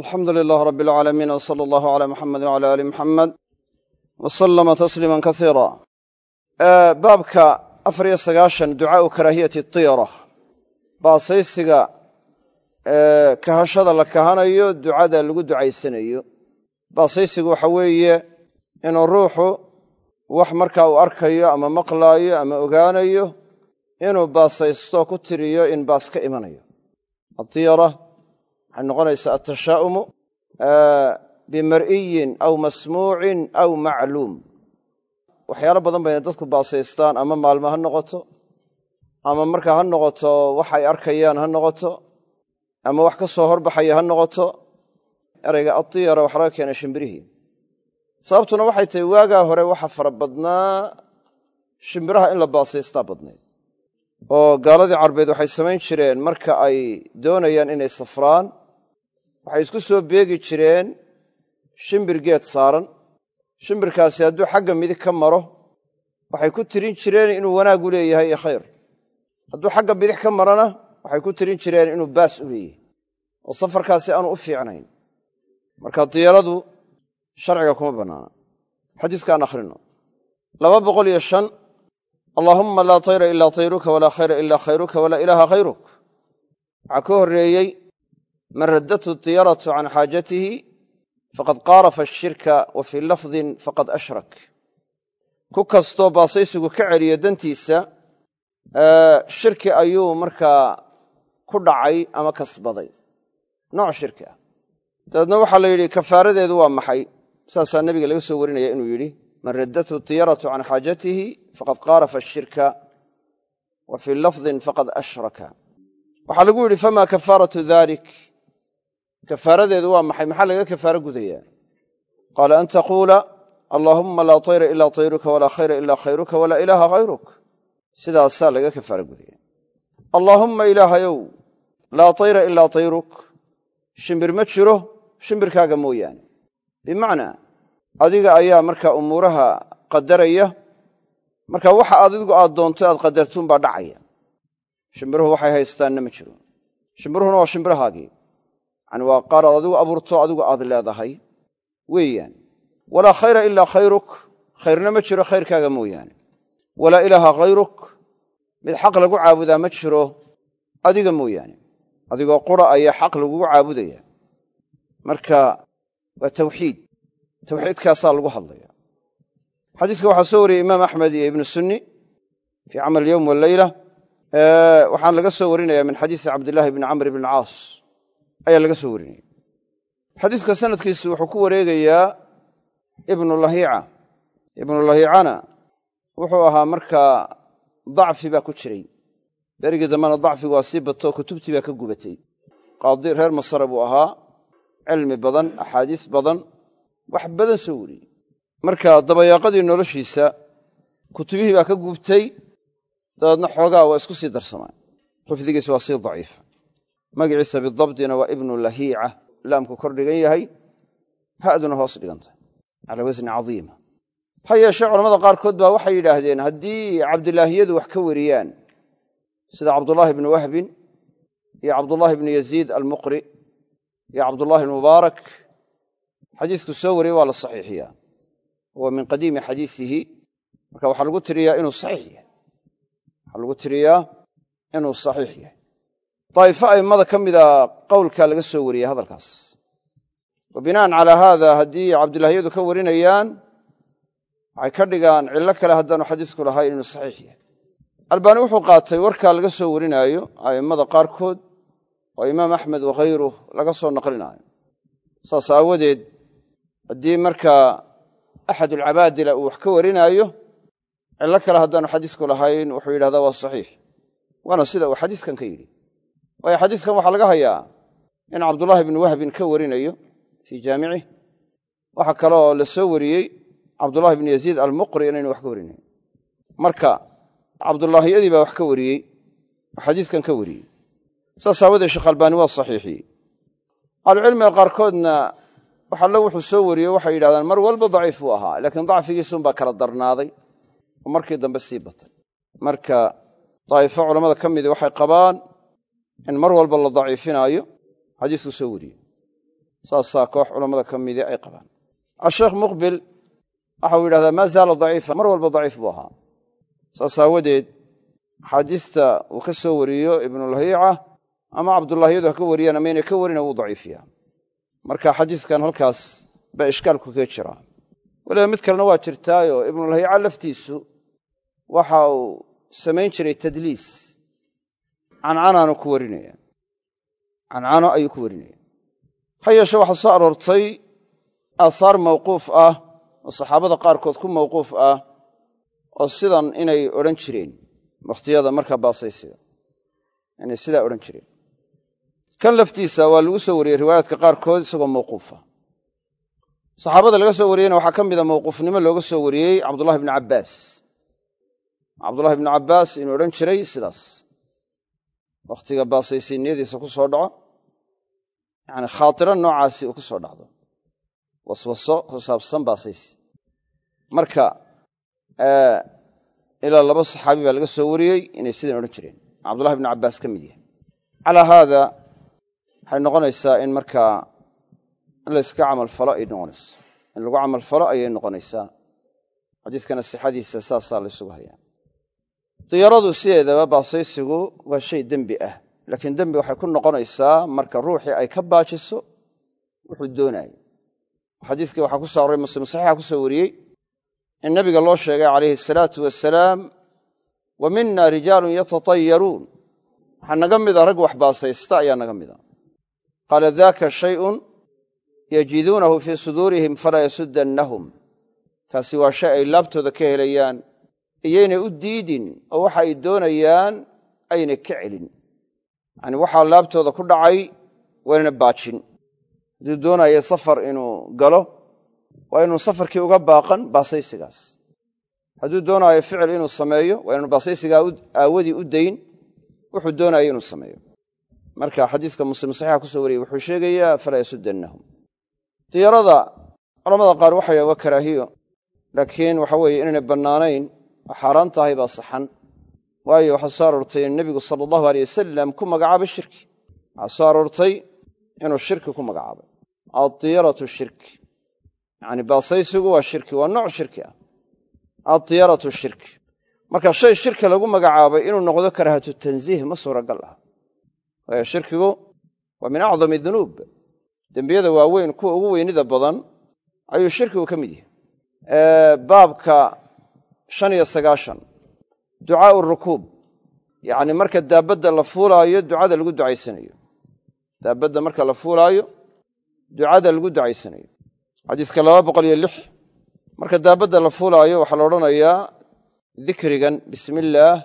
alxamdu lilaah rabi alcaalamiin w sala allahu calaa muxamedi wcala aali muxamed wa sallama tasliiman kasiira baabka afar iyo sagaashan ducaau karaahiyati tiyara. Baasaysiga kahashada la kahanayo ducada lagu ducaysanayo baasaysigu waxa weeye inuu ruuxu wax markaa uu arkayo ama maqlaayo ama ogaanayo inuu baasaysto ku tiriyo in baas ka imanayo waxay noqonaysaa atashaa'umu bimar'iyin aw masmuucin aw macluum. Waxyaalo badan bayna dadku baasaystaan ama maalmo ha noqoto ama markaa ha noqoto wax ay arkayaan ha noqoto ama wax ka soo horbaxaya ha noqoto. Erayga atiyara waxa laga keenay shimbirihii. Sababtuna waxay tahay waagaa hore waxa fara badnaa shimbiraha in la baasaystaa badnayd. Oo gaaladii carbeed waxay samayn jireen marka ay doonayaan inay safraan waxay isku soo beegi jireen shimbir geed saaran. Shimbirkaasi hadduu xagga midig ka maro waxay ku tirin jireen inuu wanaagu leeyahay iyo khayr. Hadduu xagga bidix ka marona waxay ku tirin jireen inuu baas u leeyahay. Oo safarkaasi aanu u fiicnayn. Marka diyaradu sharciga kuma bannaana. Xadiiskaan akhrino. Laba boqol iyo shan allaahumma laa tayra ilaa tayruka walaa khayra ilaa khayruka walaa ilaaha khayruk. Waxaa ka horreeyey man raddathu diyaratu can xaajatihi faqad qaarafa ashirka wa fii lafdin faqad ashrak. Ku kastoo baasaysigu ka celiyo dantiisa shirki ayuu markaa ku dhacay ama kasbaday. Nooc shirki ah. Dabeedna waxaa la yidhi kafaaradeedu waa maxay? Saasaa nebiga laga soo warinaya inuu yidhi man raddathu diyaratu can xaajatihi faqad qaarafa ashirka wa fii lafdin faqad kafaaradeedu waa maxay? Maxaa laga kafaaro gudayaa? Qaala an taquula allaahumma laa tayra ilaa tayruka walaa khayra ilaa khayruka walaa ilaaha hayruk sidaasaa laga kafaaro gudaya allaahumma ilaahayow laa tayra ilaa tayruk. Shimbir ma jiro shimbirkaaga mooyaane. Bimacnaa adiga ayaa markaa umuuraha qadaraya marka waxa adigu aad doonto aad qadartuun baa dhacaya. Shimbiruhu waxay haystaanna ma jiro. Shimbiruhuna waa shimbirahaagii yani waa qaar aad adigu abuurto adigu aad leedahay. Weeyaan. Walaa khayra ilaa khayruk. Khayrna ma jiro khayrkaaga mooyaane. Walaa ilaaha khayruk. Mid xaq lagu caabudaa ma jiro adiga mooyaane. Adigoo qura ayaa xaq lagugu caabudaya marka waa tawxiid. Tawxiidkaasaa lagu hadlaya xadiiska waxaa soo wariyey imaam axmed iyo ibnu sunni fii camal yowm waleyla waxaan laga soo warinaya min xadiisi cabdillaahi bni camr bn caas ayaa laga soo warinaya xadiiska sanadkiisu wuxuu ku wareegayaa ibnu lahiica. Ibnu lahiicana wuxuu ahaa markaa dacfi baa ku jiray. Berigii dambena dacfigu waa sii bato kutubtii baa ka gubatay. Qaadi reer masre buu ahaa cilmi badan axaadiis badan wax badan soo wariyey marka dabayaaqadii noloshiisa kutubihii baa ka gubtay dabeedna xoogaa waa isku sii darsamaan xifdigiisa waa sii daciifa magaciisa bidabdina waa ibnu lahiica. Laamku kor dhigan yahay ha'duna hoos dhigantahay calaa wasni cadiima. Ha yeeshee culamada qaarkood baa waxay yidhaahdeen haddii cabdilaahiyadu wax ka wariyaan sida cabdullaahi bni wahbin iyo cabdullaahi bni yaziid almuqri iyo cabdullaahi mubaarak xadiisku soo wariyey waa la saxiixiyaa. Huwa min qadiimi xadiisihi. Marka waxaa lagu tiriyaa inuu saxiix yahay. Waxaa lagu tiriyaa inuu saxiix yahay daa'ifo a'immada ka mida qowlkaa laga soo wariyey hadalkaas wa bina'an calaa haada haddii cabdilaahiyadu ka warinayaan waxay ka dhigaan cillo kale haddaanu xadiisku lahayn inuu saxiix yahay albaani wuxuu qaatay warkaa laga soo warinaayo a'immada qaarkood oo imaam axmed wakhayruh laga soo naqlinaayo saas aawadeed haddii markaa axadulcabaadila uu wax ka warinaayo cillo kale haddaanu xadiisku lahayn wuxuu yidhahdaa waa saxiix waana sida uu xadiiskan ka yidhi waayo xadiiskan waxaa laga hayaa in cabdullaahi bni wahbin ka warinayo fii jaamicih waxaa kaloo la soo wariyey cabdullahi bni yaziid almuqri inaynu wax ka warinayn marka cabdullaahiyadii baa wax ka wariyey oo ka wariyey. Saas aawadeed sheekh albaani waa saxiixiyey ahlucilmiga qaarkoodna waxallo wuxuu soo wariyey waxay yidhahdaan mar walba daciif buu ahaa laakiin dacfigiisuunbaa kala darnaaday oo markii dambe sii batay. Marka daa'ifo culammada ka midii waxay qabaan in mar walba la daciifinaayo xadiisku soo wariyey. Saasaa koox culammada ka midii ay qabaan. Asheekh muqbil waxau yidhahdaa maa zaala daciifa? Mar walba daciif buu ahaa. Saas aawadeed axaadiista uu ka soo wariyo ibnulhiica ama cabdullaahiyadu ha ka wariyaan ama inay ka warina wuu daciifiyaa marka xadiiskan halkaas baa ishkaalku kaga jiraa weliba mid kalena waa jirtaayo ibnulhiica laftiisu waxa uu samayn jiray tadliis cancanaanu ku warinaya. Cancano ayuu ku warinaya. Ha yeeshe waxaa soo aroortay aahaar mawquuf ah oo saxaabada qaarkood ku mawquuf ah oo sidan inay odhan jireen. Wakhtiyada markaa baasaysiga. Inay sidaa odhan jireen. Kan laftiisa waa lagu soo wariyey riwaayaadka qaarkood isagoo mawquufa saxaabada laga soo wariyeyna waxaa ka mida mawquufnimo looga soo wariyey cabdullahi bni cabbaas. Cabdullahi bni cabbaas inuu odhan jiray sidaas wakhtiga baasaysiiniyadiisa ku soo dhaco yacni khaatiro noocaasi uu ku soo dhacdo. Waswaso ku saabsan baasaysi. Marka ilaa laba saxaabi baa laga soo wariyey inay sidan odhan jireen. Cabdullahi bni cabbaas ka mid yahay. Calaa haada waxay noqonaysaa in markaa in layska camalfalo ay noqonaysaa in lagu camalfalo ayay noqonaysaa. Xadiiskana sixadiisa saasaa laysugu hayaa diyaradu sideedaba baasaysigu waa shay dembi ah. Laakiin dembi waxay ku noqonaysaa marka ruuxii ay ka baajiso wuxuu doonayo xadiiskii waxaa ku soo aroray muslim saxiixa ku soo wariyey in nabiga loo sheegay calayhi asalaatu wasalaam wa mina rijaalun yatatayaruun. Waxaa naga mida rag wax baasaysta ayaa naga mida. Qaala daaka shayun yajiduunahu fii suduurihim falaa yasuddannahum. Taasi waa shay ay laabtooda ka helayaan iyaynay u diidin oo waxa ay doonayaan aynay ka celin. Yacani waxaa laabtooda ku dhacay waynana baajin. Hadduu doonaya safar inuu galo waa inuu safarkii uga baaqan baasaysigaas. Hadduu doonaayo ficil inuu sameeyo waa inuu baasaysigaa aawadii u dayn wuxuu doonaya inuu sameeyo. Marka xadiiska muslim saxiixa ku soo wariyey wuxuu sheegayaa falaa yasuddannahum. Diyarada culamada qaar waxay waa karaahiyo laakiin waxa weeye inaynay bannaanayn oo tahay baa saxan. Waayo waxaa soo aroortay in nebigu sala allahu aleyh wasalam ku magacaabay shirki. Waxaa soo aroortay inuu shirki ku magacaabay. Addiyaratu shirki. Yacni baasaysigu waa shirki waa nooc shirki ah. Addiyaratu shirki. Marka shay shirki lagu magacaabay inuu noqdo karaahatu tansiih ma suuragal ah. Waayo shirkigu waa min acdami dunuub. Dembiyada waaweyn kuwa ugu weynida badan ayuu shirkigu ka mid yahay. Baabka shan iyo sagaashan. Ducaau rukuub. Yacni marka daabadda la fuulaayo ducada lagu ducaysanayo. Daabadda marka la fuulaayo ducada lagu ducaysanayo. Xadiiska laba boqol iyo lix. Marka daabadda la fuulaayo waxaa la odhanayaa dikrigan bismi illaah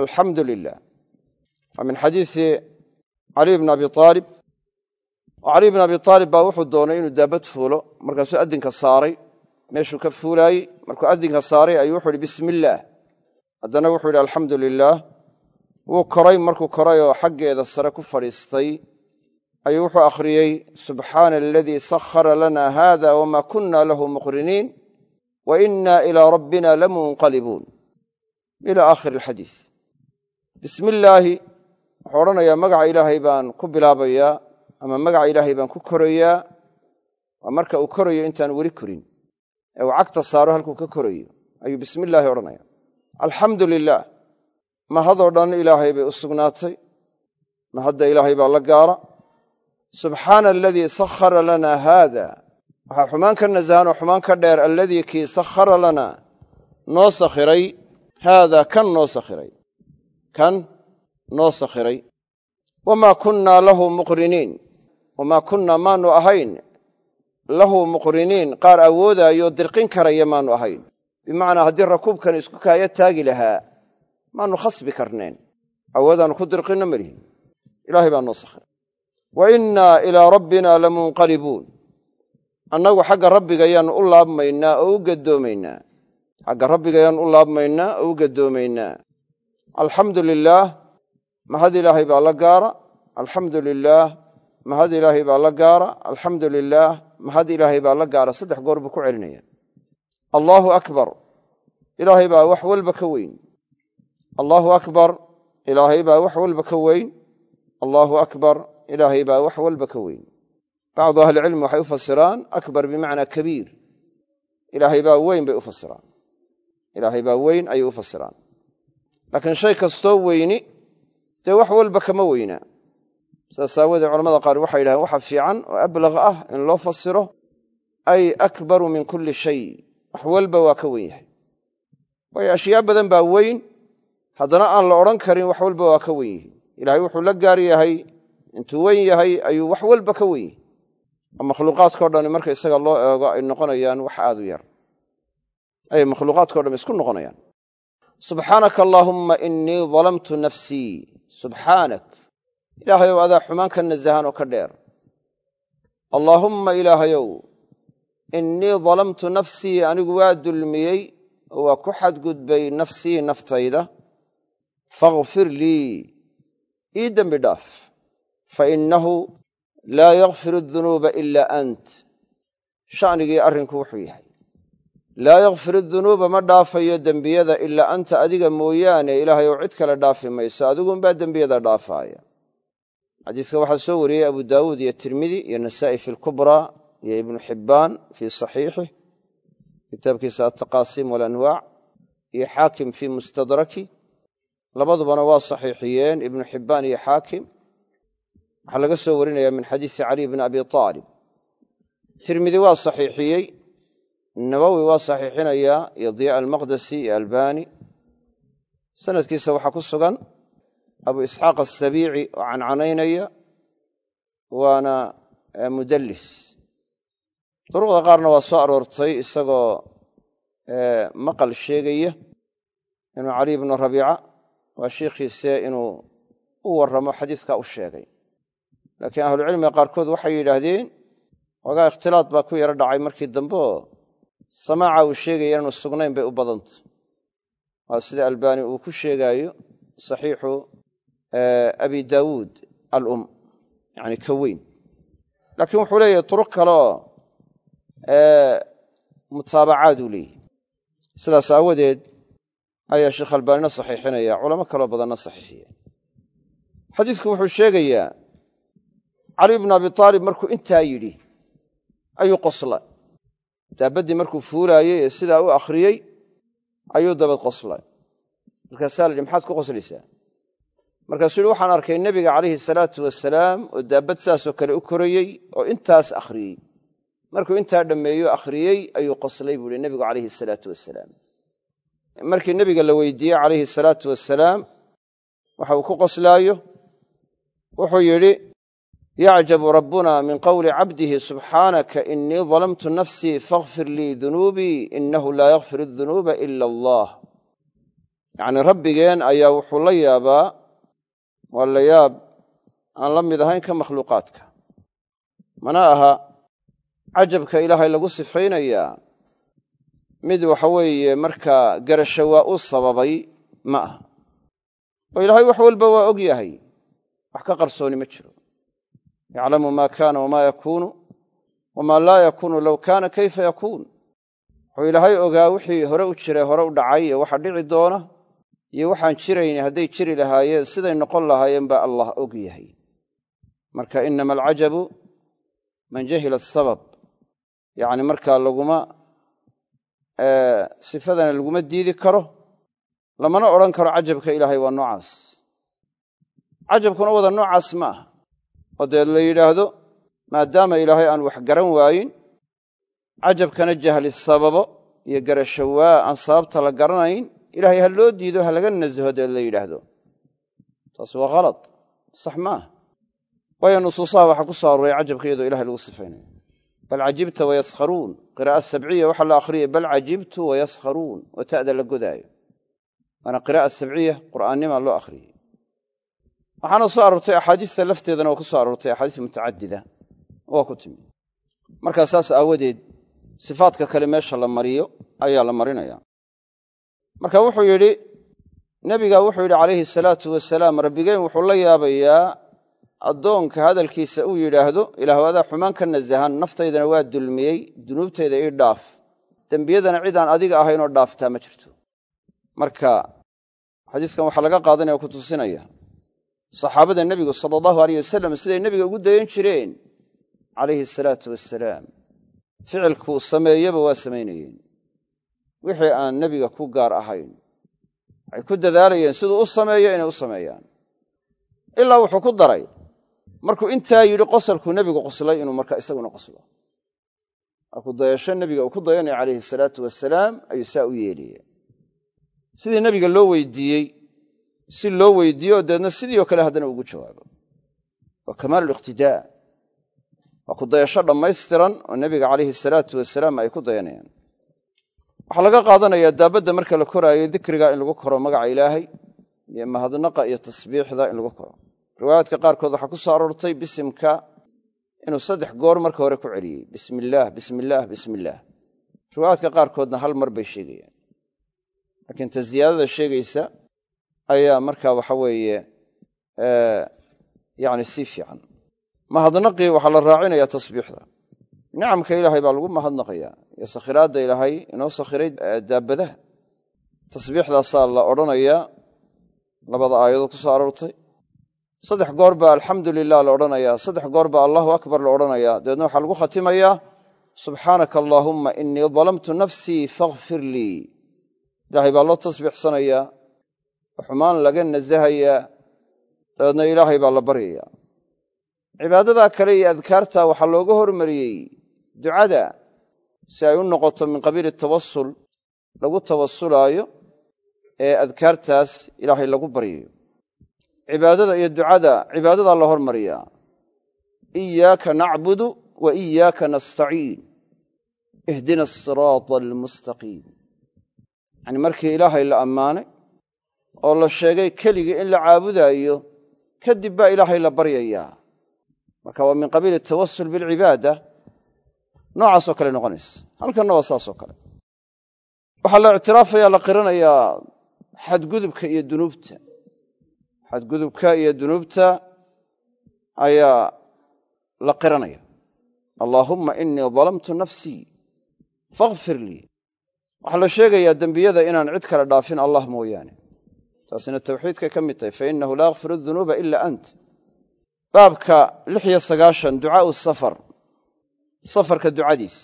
alxamdu lilah waa min xadiisi caliy bn abi aalib oo caliy bn abi aalib baa wuxuu doonay inuu daabad fuulo markaasuu addinka saaray meeshuu ka fuulaayey markuu addinka saaray ayuu wuxuu ihi bismi illaah haddana wuxuu yidhi alxamdu lilaah wuu koray markuu koray oo xaggeeda sare ku fadhiistay ayuu wuxuu akhriyey subxaana aladii sakhara lana hada wma kuna lahu muqriniin wa ina ilaa rabbina lamunqalibuun ila aakhiri alxadiis bismi illaahi wuxuu odhanayaa magaca ilaahay baan ku bilaabayaa ama magaca ilaahay baan ku korayaa waa marka uu korayo intaan weli korin ee uu cagta saaro halkuu ka korayo ayuu bismi illaahi odhanaya alxamdu lilaah mahadoo dhan ilaahay bay u sugnaatay. Mahadda ilaahay baa la gaara. Subxaana aladii sakhara lana haada waxaa xumaan ka nasahan oo xumaan ka dheer alladii kii sakhara lana noo sakhiray haada kan noo sakhiray. Kan noo sakhiray. Wamaa kunnaa lahu muqriniin. Wamaa kunnaa maanu ahayn lahu muqriniin qaar awoodaayo dirqin karaya maanu ahayn. Bimacnaa haddii rakuubkan isku kaaya taagi lahaa maanu khasbi karneen awoodaannu ku dirqinno malihin ilaahay baa noo sakhiray wa innaa ilaa rabbina lamunqalibuun. Annagu xagga rabbiga yaannu u laabmaynaa oo u gaddoomaynaa. Xagga rabbiga yaannu u laabmaynaa oo u gaddoomaynaa. Alxamdu lilaah mahad ilaahay baa la gaara. Alxamdu lilaah mahad ilaahay baa la gaara? Alxamdu lilaah mahad ilaahay baa la gaara? Saddex goor buu ku celinaya. Allaahu akbar. Ilaahay baa wax walba ka weyn. Allaahu akbar. Ilaahay baa wax walba ka weyn. Allaahu akbar. Ilaahay baa wax walba ka weyn. Bacdu ahlicilmi waxay u fasiraan akbar bimacnaa kabiir. Ilaahay baa weyn bay u fasiraan. Ilaahay baa weyn ayay u fasiraan. Laakiin shay kastoo weyni dee wax walba kama weynaa saas aawoodee culamada qaar waxay yidhahdeen waxa fiican oo ablaq ah in loo fasiro ay akbaru min kulli shay. Wax walba waa ka weyn yahay. Waayo ashyaa badan baa weyn. Haddana aan la odhan karin wax walba waa ka weyn yihi ilaahay wuxuu la gaar yahay intuu weyn yahay ayuu wax walba ka weyn yahay. Oo makhluuqaadkao dhan marka isaga loo eego ay noqonayaan wax aad u yar. Ayay makhluuqaadkao dhan isku noqonayaan. Subxaanaka allaahumma innii dalamtu nafsii. Subxaanak ilaahayow adaa xumaan ka nasahan oo ka dheer. Allaahumma ilaahayow innii dalamtu nafsii anigu waa dulmiyey oo waa ku xadgudbay nafsii naftayda. Fakhfir lii ii dembi dhaaf. Fa innahu laa yakfiru adunuuba ilaa ant. Sha'nigii arrinku wuxuu yahay. Laa yakfiru dunuuba ma dhaafayo dembiyada ilaa anta adiga mooyaane ilaahay ou cid kale dhaafi mayso. Adigunbaa dembiyada dhaafaaya xadiiska waxaa soo wariyey abu daawuud iyo tirmidi iyo nasaa'i fi lkubraa iyo ibnu xibbaan fii saxiixih kitaabkiisa altaqaasiim walanwaac iyo xaakim fii mustadraki. Labadubana waa saxiixiyeen ibnu xibbaan iyo xaakim. Waxaa laga soo warinaya min xadiisi caliy bni abi aalib tirmidi waa saxiixiyey nawowi waa saxiixinayaa iyo diya almaqdesi iyo albani. Sanadkiisa waxaa ku sugan abu isxaaq asabiici oo cancanaynaya waana mudallis. Duruqda qaarna waa soo aroortay isagoo maqal sheegaya inuu caliy bnu rabiica waa shiikhiise inuu u warramo xadiiskaa u sheegay. Laakiin ahlucilmiga qaarkood waxay yidhaahdeen xoogaa ikhtilaad baa ku yaro dhacay markii dambe oo samaaca uu sheegaya inaanu sugnayn bay u badanta waa sida albaani uu ku sheegaayo saxiixu abi daawuud alum yani ka weyn laakiin wuxuu leeyahay turuq kaleoo mutaabacaaduu leeyahy sidaas aawadeed ayaa sheekh albaanina saxiixinaya culamo kaloo badanna saxiixiya xadiidku wuxuu sheegayaa cali bnu abi aalib markuu intaa yidhi ayuu qoslay daabaddii markuu fuulaayey ee sidaa u akhriyey ayuu dabad qoslay markaasaa la yidhi maxaad ku qoslaysaa markaasuu yihi waxaan arkay nebiga calayhi salaatu wasalaam oo daabad saasoo kale u korayey oo intaas akhriyey. Markuu intaa dhammeeyo akhriyey ayuu qoslay buu ihi nebigu calayhi salaatu wasalaam markii nebiga la weydiiyey calayhi salaatu wasalaam waxa uu ku qoslaayo wuxuu yidhi yacjabu rabbuna min qowli cabdihi subxaanaka inii dalamtu nafsii fakhfir lii dunuubii inahu laa yakfir adunuuba ila allah yacnii rabbigeen ayaa wuxuu la yaabaa waa la yaab aan la mid ahayn ka makhluuqaadka. Mana aha cajabka ilaahay lagu sifaynayaa. Mid waxa weeye markaa garasho waa u sababay ma aha. Oo ilaahay wax walba waa og yahay. Wax ka qarsooni ma jiro. Yaclamu maa kaana wamaa yakuunu wamaa laa yakuunu low kaana kayfa yakuun. Wuxuu ilaahay ogaa wixii hore u jiray hore u dhacay iyo waxa dhici doona iyo waxaan jirayni hadday jiri lahaayeen siday noqon lahaayeen baa allah og yahay. Marka inama alcajabu man jahila asabab yacni markaa laguma sifadana laguma diidi karo lamana odhan karo cajabka ilaahay waa noocaas. Cajabkuna wada noocaas ma aha. Oo dee la yidhaahdo maadaama ilaahay aan wax garan waayin cajabkana jahli sababo iyo garasho waa aan sababta la garanayn ilahay ha loo diido ha laga nasaho la yidhaahdo. Taas waa khalad sax ma waayo nusuusaha waxaa ku soo aroray cajabka iyadoo ilahay lagu sifaynayo bal cajibta wayaskharuun qiraa'a sabciya waxaa la akhriyay bal cajibtu wayaskharuun oo ta'da la godaayo. Waana qiraa'a sabciya qur'aannima loo akhriyey waxaana soo aroortay axaadiista lafteedana waa ku soo aroortay axaadiis mutacadida. Waa ku timi markaa saas aawadeed sifaadka kale meesha la mariyo ayaa la marinaya marka wuxuu yidhi nebiga wuxuu yidhi calayhi salaatu wasalaam rabbigeen wuxuu la yaabayaa addoonka hadalkiisa uu yidhaahdo ilaah adaa xumaan ka nasahan naftaydana waa dulmiyey dunuubtayda ii dhaaf dembiyadana cidaan adiga ahaynoo dhaaftaa ma jirto. Marka xadiiskan waxaa laga qaadanaya ku tusinaya saxaabada nebigu sala allahu aleyh wasalam siday nebiga ugu dayan jireen calayhi asalaatu wassalaam ficilkuu sameeyeba waa samaynayeen wixii aan nebiga ku gaar ahayn. Waxay ku dadaalayeen siduu u sameeyo inay u sameeyaan. Ilaa wuxuu ku daray markuu intaa yidhi qosalkuu nebigu qoslay inuu marka isaguna qoslo. Markuu dayasho nebiga uu ku dayanaya calayhi asalaatu wasalaam ayuu saa u yeelaya sidii nebiga loo weydiiyey si loo weydiiyo deedna sidii oo kale haddana ugu jawaabo. Waa kamaaluliqtidaa waa ku dayasho dhammaystiran oo nebiga calayhi asalaatu wasalaam ay ku dayanayaan waxaa laga qaadanayaa daabadda marka la koraayo dikriga in lagu koro magaca ilaahay iyo mahadnaqa iyo tasbiixda in lagu koro. Riwaayaadka qaarkood waxaa ku soo aroortay bisimka inuu saddex goor marka hore ku celiyey bismi illaah bismi illaah riwaayaadka qaarkoodna hal mar bay sheegayaan. Laakiin ta ziyaadada sheegaysa ayaa marka waxa weeye yani sii fiican. Mahadnaqii waxaa la raacinayaa tasbiixda nicamka ilaahay baa lagu mahadnaqayaa. Iyo sakhiraadda ilaahay inoo sakhiray daabadaha. Tasbiixdaasaa la odhanayaa labada aayadood ku soo aroortay. Saddex goor baa alxamdu lilah la odhanayaa saddex goor baa allahu akbar la odhanayaa. Dabeedna waxaa lagu khatimayaa subxaanaka allaahumma inii dalamtu nafsii fakfir lii. Ilaahay baa loo tasbiixsanayaa xumaan laga nasahayaa. Dabeedna ilaahay baa la baryayaa. Cibaadadaa kale iyo adkaarta waxaa looga hormariyey ducada si ay u noqoto min qabiili tawasul lagu tawasulaayo ee adkaartaas ilaahay lagu baryayo. Cibaadada iyo ducada cibaadadaa la hormariyaa iyaaka nacbudu wa iyaaka nastaciin. Ihdina asiraata almustaqiim yacni markii ilaahay la ammaanay oo la sheegay keligii in la caabudaayo kadib baa ilaahay la baryayaa. Marka waa min qabiili tawasul bilcibaada noocaasoo kale noqonaysa. Halkanna waa saasoo kale. Waxaa la ictiraafaya la qiranayaa xadgudubka iyo dunuubta. Xadgudubka iyo dunuubta ayaa la qiranaya allaahumma inii dalamtu nafsii fakfir lii. Waxaa la sheegayaa dembiyada inaan cid kale dhaafin allah mooyaane. Taasina tawxiidkay ka mid tahay fa innahu laa yakfiru dunuuba ila ant. Baabka lix iyo sagaashan ducaau safar safarka ducadiis.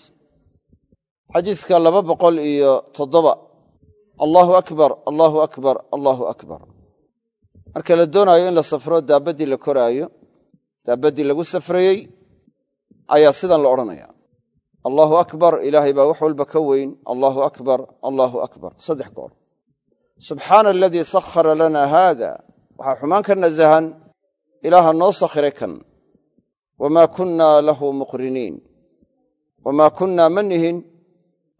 Xadiiska laba boqol iyo toddoba. Allaahu akbar allaahu akbar allaahu akbar. Marka la doonaayo in la safro daabaddii la koraayo daabaddii lagu safrayey ayaa sidan la odhanaya. Allaahu akbar ilaahay baa wax walba ka weyn. Allaahu akbar allaahu akbar. Saddex goor subxaana aladii sakhara lana haada waxaa xumaan ka nasahan ilaaha noo sakhiray kan. Wamaa kunnaa lahu muqriniin wamaa kunnaa ma nihin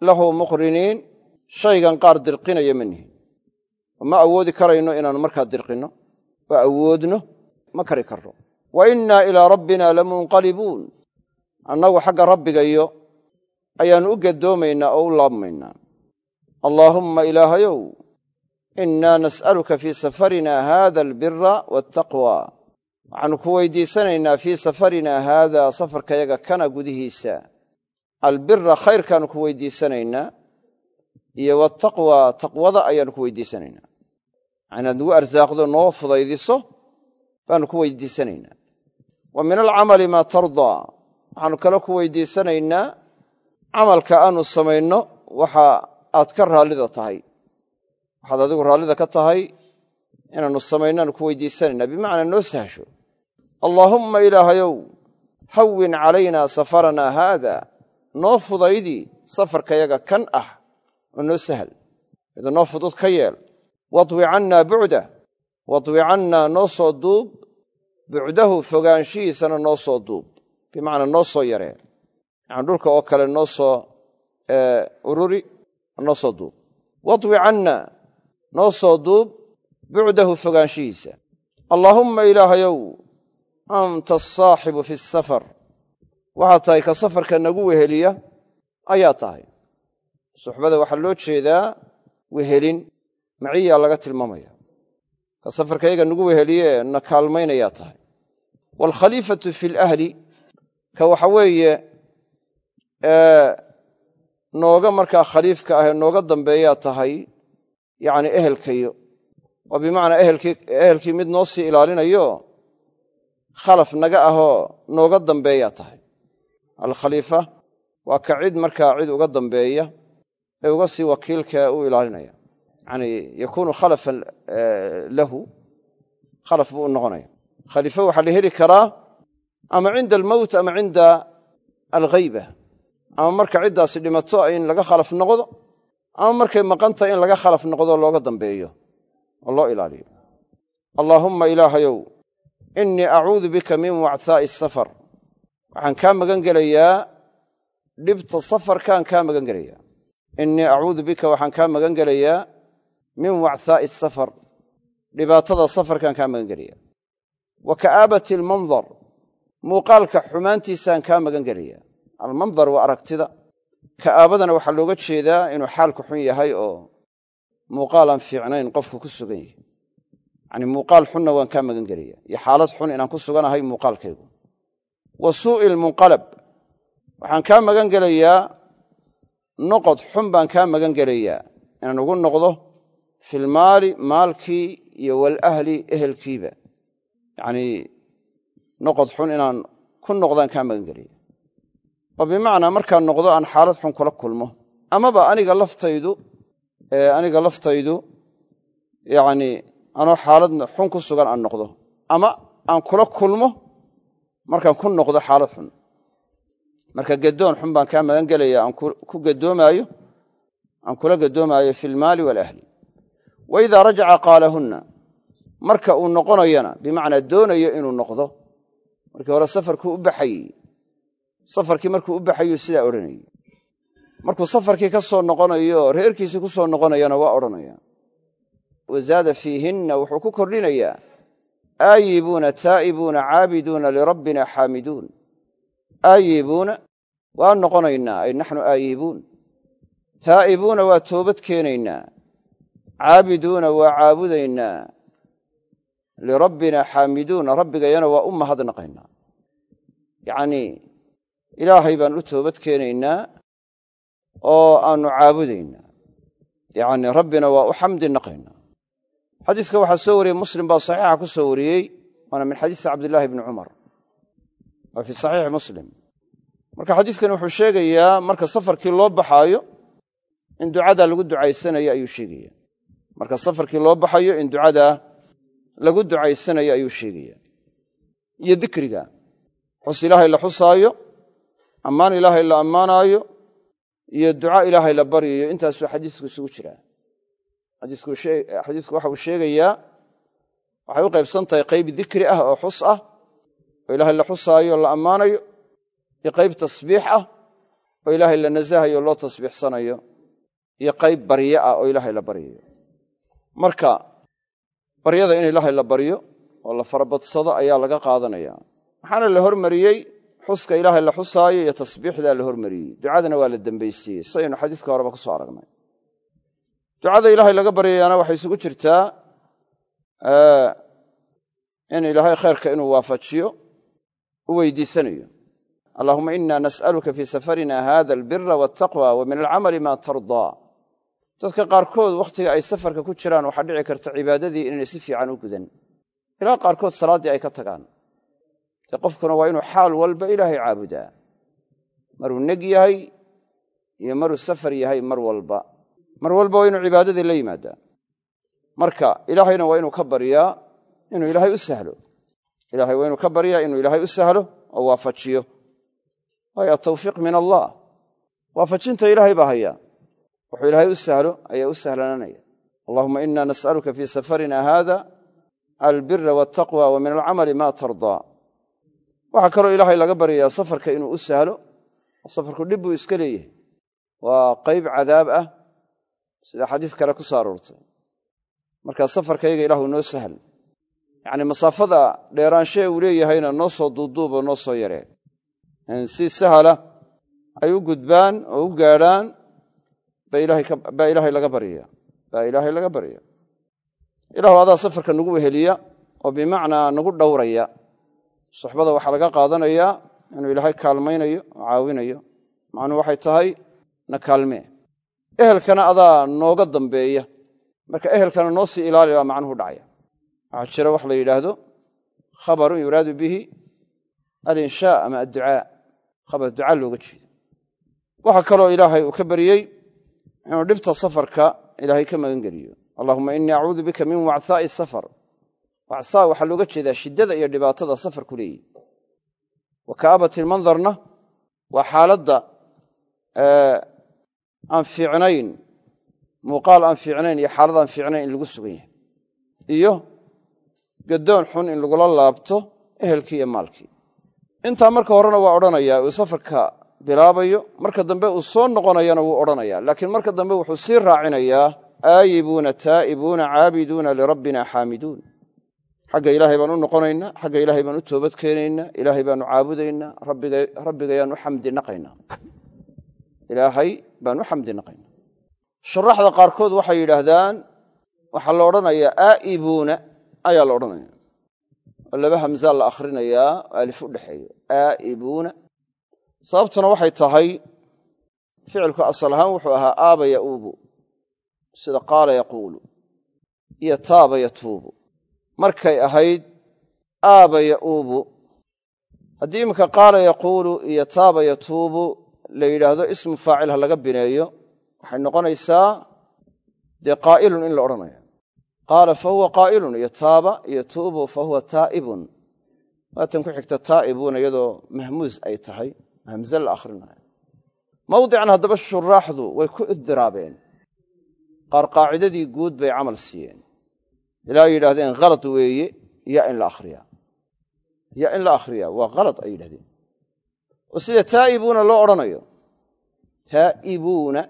lahu muqriniin shaygan qaar dirqinaya ma nihin ma awoodi karayno inaannu markaa dirqinno oo awoodno ma kari karno wa innaa ilaa rabbina lamunqalibuun annagu xagga rabbigayo ayaannu u gaddoomaynaa oo u laabmaynaa allaahumma ilaahayow innaa nas'aluka fii safarina haada albira waataqwa waxaannu ku weydiisanaynaa fii safarinaa haada safarkayaga kana gudihiisa albira khayrkaannu ku weydiisanaynaa iyo wataqwa taqwada ayaannu ku weydiisanaynaa. Inaad nagu arsaaqdo noo fudaydiso baannu ku weydiisanaynaa. Wa min alcamali maa tardaa waxaannu kale ku weydiisanaynaa camalka aanu samayno waxa aad ka raallida tahay. Waxaad adigu raallida ka tahay inaannu samaynaannu ku weydiisanaynaa bimacnaa noo sahsho allaahumma ilaahayow hawin calaynaa safaranaa haada noo fudaydii safarkayaga kan ah oo noo sahal. Mid noo fudud ka yeel. Wadwi cannaa bucdah wadwi cannaa noo soo duub. Bucdahu fogaanshihiisana noo soo duub. Bimacnaa noo soo yaree. Yacani dhulka oo kale noo soo ururi noo soo duub. Wadwi cannaa noo soo duub. Bucdahu fogaanshihiisa allaahumma ilaahayow anta asaaxibu fi asafar waxaad tahay ka safarka nagu weheliya? Ayaa tahay. Suxbada waxaa loo jeedaa wehelin. Maciyaa laga tilmaamaya. Ka safarkayaga nagu weheliye na kaalmaynayaa tahay. Waalkhaliifatu fi lahli ka waxa weeye nooga markaa khaliifka ah ee nooga dambeeyaa tahay yacni ehelkayo. Oo bimacnaa ehelkii mid noo sii ilaalinayo khalaf naga ahoo nooga dambeeyaa tahay alkhaliifa waa ka cid markaa cid uga dambeeya ee uga sii wakiilka u ilaalinaya. Yani yakuunu khalafan lahu khalaf buu u noqonaya. Khaliifo waxaa la heli karaa ama cinda almowt ama cinda alghayba ama marka ciddaasi dhimato in laga khalaf noqdo ama markay maqantahay in laga khalaf noqdo looga dambeeyo oo loo ilaaliyo. Allaahumma ilaahayow innii acuudu bika min wachaa'i asafar waxaan kaa magan gelayaa dhibta safarkaan kaa magan gelayaa. Innii acuudu bika waxaan kaa magan gelayaa min wachaa'i asafar dhibaatada safarkaan kaa magan gelayaa. Wa ka'aabati almandar muuqaalka xumaantiisaan kaa magan gelayaa. Almandar waa aragtida. Ka'aabadana waxaa looga jeedaa inuu xaalku xun yahay oo muuqaalaan fiicnayn qofku ku sugan yahay. Yacanii muuqaal xunna waan kaa magan gelaya iyo xaalad xun inaan ku suganahay muuqaalkaygu wa suu'i almunqalab waxaan kaa magan gelayaa noqod xun baan kaa magan gelayaa. Inaan ugu noqdo filmaali maalkii iyo walahli ehelkiiba. Yacnii noqod xun inaan ku noqdaan kaa magan gelaya oo bimacnaa markaan noqdo aan xaalad xun kula kulmo. Amaba aniga laftaydu aniga laftaydu yacnii anoo xaalad xun ku sugan aan noqdo. Ama aan kula kulmo markaan ku noqdo xaalad xun. Marka gadoon xun baan kaa magan gelaya aan ku gadoomaayo aan kula gadoomaayo fi lmaali walahli wa idaa rajaca qaalahunna marka uu noqonayana bimacnaa doonayo inuu noqdo. Markii hore safarkuu u baxayey. Safarkii markuu u baxayuu sidaa odhanayey. Markuu safarkii ka soo noqonayo reerkiisii ku soo noqonayana waa odhanaya wa zaada fiihinna wuxuu ku kordhinayaa aayibuuna taa'ibuuna caabiduuna lirabbina xaamiduun aayibuuna waa noqonaynaa ay naxnu aayibuun taa'ibuuna waa toobad keenaynaa caabiduuna waa caabudaynaa lirabbina xaamiduuna rabbigayana waa u mahadnaqaynaa yacnii ilaahay baan u toobad keenaynaa oo aanu caabudaynaa yacni rabbina waa u xamdi naqaynaa xadiiska waxaa soo wariyey muslim baa saxiixa ku soo wariyey waana min xadiisi cabdillaahi bni cumar. Waa fii saxiixi muslim. Marka xadiiskani wuxuu sheegayaa marka safarkii loo baxaayo in ducadaa lagu ducaysanayo ayuu sheegaya marka safarkii loo baxayo in ducadaa lagu ducaysanayo ayuu sheegaya iyo dikriga xus ilaahay la xusaayo ammaan ilaahay la ammaanaayo iyo duca ilaahay la baryayo intaasuu xadiisku isugu jiraa xadiisku waxa uu sheegayaa waxay u qaybsan tahay qayb dikri ah oo xus ah oo ilaahay la xusaayo la ammaanayo iyo qayb tasbiix ah oo ilaahay la nasahayo loo tasbiixsanayo iyo qayb barye ah oo ilaahay la baryayo marka baryada in ilaahay la baryo oo la farabadsado ayaa laga qaadanaya. Waxaana la hormariyey xuska ilaahay la xusaayo iyo tasbiixdaa la hormariyey. Ducadana waa la dembaysiiyey saynu xadiiska horeba ku soo aragnay ducada ilaahay laga baryayaana waxay isugu jirtaa in ilaahay khayrka inuu waafajiyo u weydiisanayo. Allahuma ina nas'aluka fii safarina hada albira waltaqwa wa min alcamali maa tardaa dadka qaarkood wakhtiga ay safarka ku jiraan waxaa dhici karta cibaadadii inaynay si fiican u gudan ilaa qaarkood salaaddii ay ka tagaan. Dee qofkuna waa inuu xaal walba ilaahay caabudaa. Maruu neg yahay iyo maruu safar yahay mar walba mar walba waa inuu cibaadadii la yimaadaa marka ilaahayna waa inuu ka baryaa inuu ilaahay u sahlo. Ilahay waa inuu ka baryaa inuu ilaahay u sahlo oo waafajiyo. Waayo atawfiiq min allah. Waafajinta ilaahay baa hayaa. Wuxuu ilaahay u sahlo ayaa u sahlananaya allahuma ina nas'aluka fii safarina hada albira waltaqwa wa min alcamali maa tardaa waxaa kaloo ilaahay laga baryayaa safarka inuu u sahlo safarku dhib buu iska leeyahay. Waa qayb cadaab ah sida xadiis kale ku soo aroortay. Markaa safarkayga ilaahu noo sahl yacni masaafada dheeraanshee uu leeyahayna noo soo duuduuboo noo soo yaree si sahala ay u gudbaan oo u gaadhaan baa ilaahay laga baryaya baa ilaahay laga baryaya ilaahu adaa safarka nagu weheliya oo bimacnaa nagu dhowraya. Suxbada waxaa laga qaadanayaa inuu ilaahay kaalmaynayo oo caawinayo. Macnuhu waxay tahay na kaalmee ehelkana adaa nooga dambeeya. Marka ehelkana noo sii ilaali baa macnuhu dhacaya. Waxaa jira wax la yidhaahdo khabarun yuraadu bihi alinshaa ama adducaa. Khabar duca looga jeedo. Waxaa kaloo ilaahay uu ka baryey inuu dhibta safarka ilaahay ka magan geliyo allahuma inii acuudu bika min wacthaa'i safar. Wacsaa waxaa looga jeedaa shiddada iyo dhibaatada safarku leeyihi wa ka'abat ilmandarna waa xaaladda aan fiicnayn muuqaal aan fiicnayn iyo xaalad aan fiicnayn in lagu sugan yahay iyo gaddoon xun in lagula laabto ehelkii iyo maalkii. Intaa marka horena waa odhanayaa uu safarka bilaabayo marka dambe uu soo noqonayana wuu odhanayaa laakiin marka dambe wuxuu sii raacinayaa aayibuuna taa'ibuuna caabiduuna lirabbina xaamiduun. Xagga ilaahay baan u noqonaynaa xagga ilaahay baan u toobad keenaynaa ilaahay baanu caabudaynaa rabbigayaan u xamdi naqaynaa ilaahay baan u xamdi naqaynaa sharaxda qaarkood waxay yidhaahdaan waxaa la odhanayaa aa'ibuuna ayaa la odhanaya. Oo laba hamzaa la akhrinayaa alif u dhexeeyo aa'ibuuna. Sababtuna waxay tahay ficilku asal ahaan wuxuu ahaa aaba ya'uubu sida qaala yaquulu iyo taaba yatuubu. Markay ahayd aaba ya'uubu. Haddii iminka qaala yaquulu iyo taaba yatuubu la yidhaahdo ismu faacil ha laga bineeyo waxay noqonaysaa dee qaa'ilun in la odhanaya. Qaala fa huwa qaa'ilun iyo taaba iyo tuubu fa huwa taa'ibun. Waatan ku xigta taa'ibuuna iyadoo mahmuus ay tahay hamze la akhrinayo mawdican haddaba shuraaxdu way ku idiraabeen qaar qaacidadii guud bay camal siiyeen. Ilaa ay yidhahdeen khalad weeye ya in la akhriyaa. Ya in la akhriyaa waa khalad ay yidhahdeen oo sida taa'ibuuna loo odhanayo. Taa'ibuuna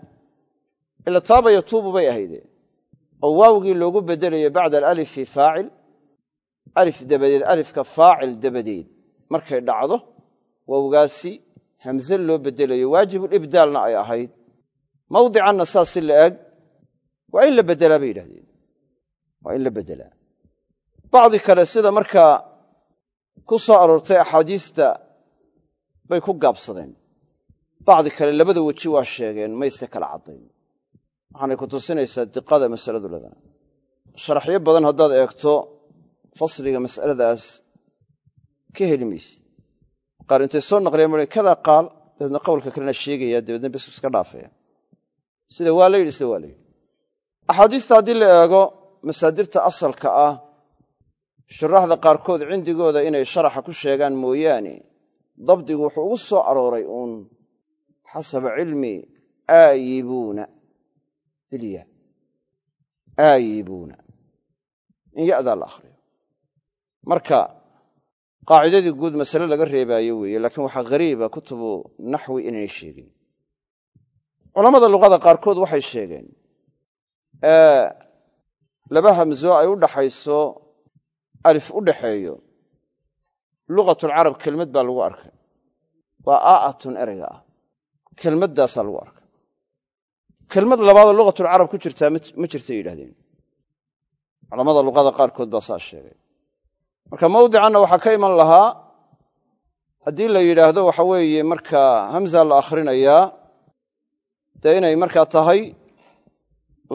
ila taaba yatuubu bay ahaydeen oo waawgii loogu beddelayo bacda alalifi faacil alif dabadeed alifka faacil dabadeed. Markay dhacdo waawgaasi hamze loo beddelayo waajibulibdaalna ay ahayd. Mawdicanna saas si la eg waa in la beddelaa bay yidhahdeen waa in la beddelaa kale sida markaa ku soo aroortay axaadiista bay ku gaabsadeen. Bacdi kale labada weji waa sheegeen mayse kala caddayn. Waxaanay ku tusinaysaa diqada masaladu ladaa sharaxyo badan haddaad eegto fasliga mas'aladaas ka heli mayse. Qaar intay soo naqliyaan kadaa qaal dabeedna qowlka kalena sheegaya dabeedna bis iska dhaafaya. Sida waa la yidhi sida waa la yidhi. Axaadiista haddii la eego masaadirta asalka ah shuraaxda qaarkood cindigooda inay sharaxa ku sheegaan mooyaane dabdigu wuxuu ugu soo arooray uun xasaba cilmi aayibuuna bilya aayibuuna in ya'daa la akhriyo. Marka qaacidadii guud masale laga reebaayo weeye laakiin waxaa ghariiba kutubu naxwi inaynay sheegin. Culammada luqada qaarkood waxay sheegeen laba hamzo ay u dhaxayso alif u dhaxeeyo luqatulcarab kelmad baa lagu arkay. Waa aa'atun ereyga ah. Kelmaddaasaa lagu arkay. Kelmad labaadoo luqatulcarab ku jirtaa ma jirtay yidhahdeen culamada luqada qaarkood baa saa sheegay. Marka mawdicanna waxaa ka iman lahaa haddii la yidhaahdo waxa weeye markaa hamza la akhrinayaa dee inay markaa tahay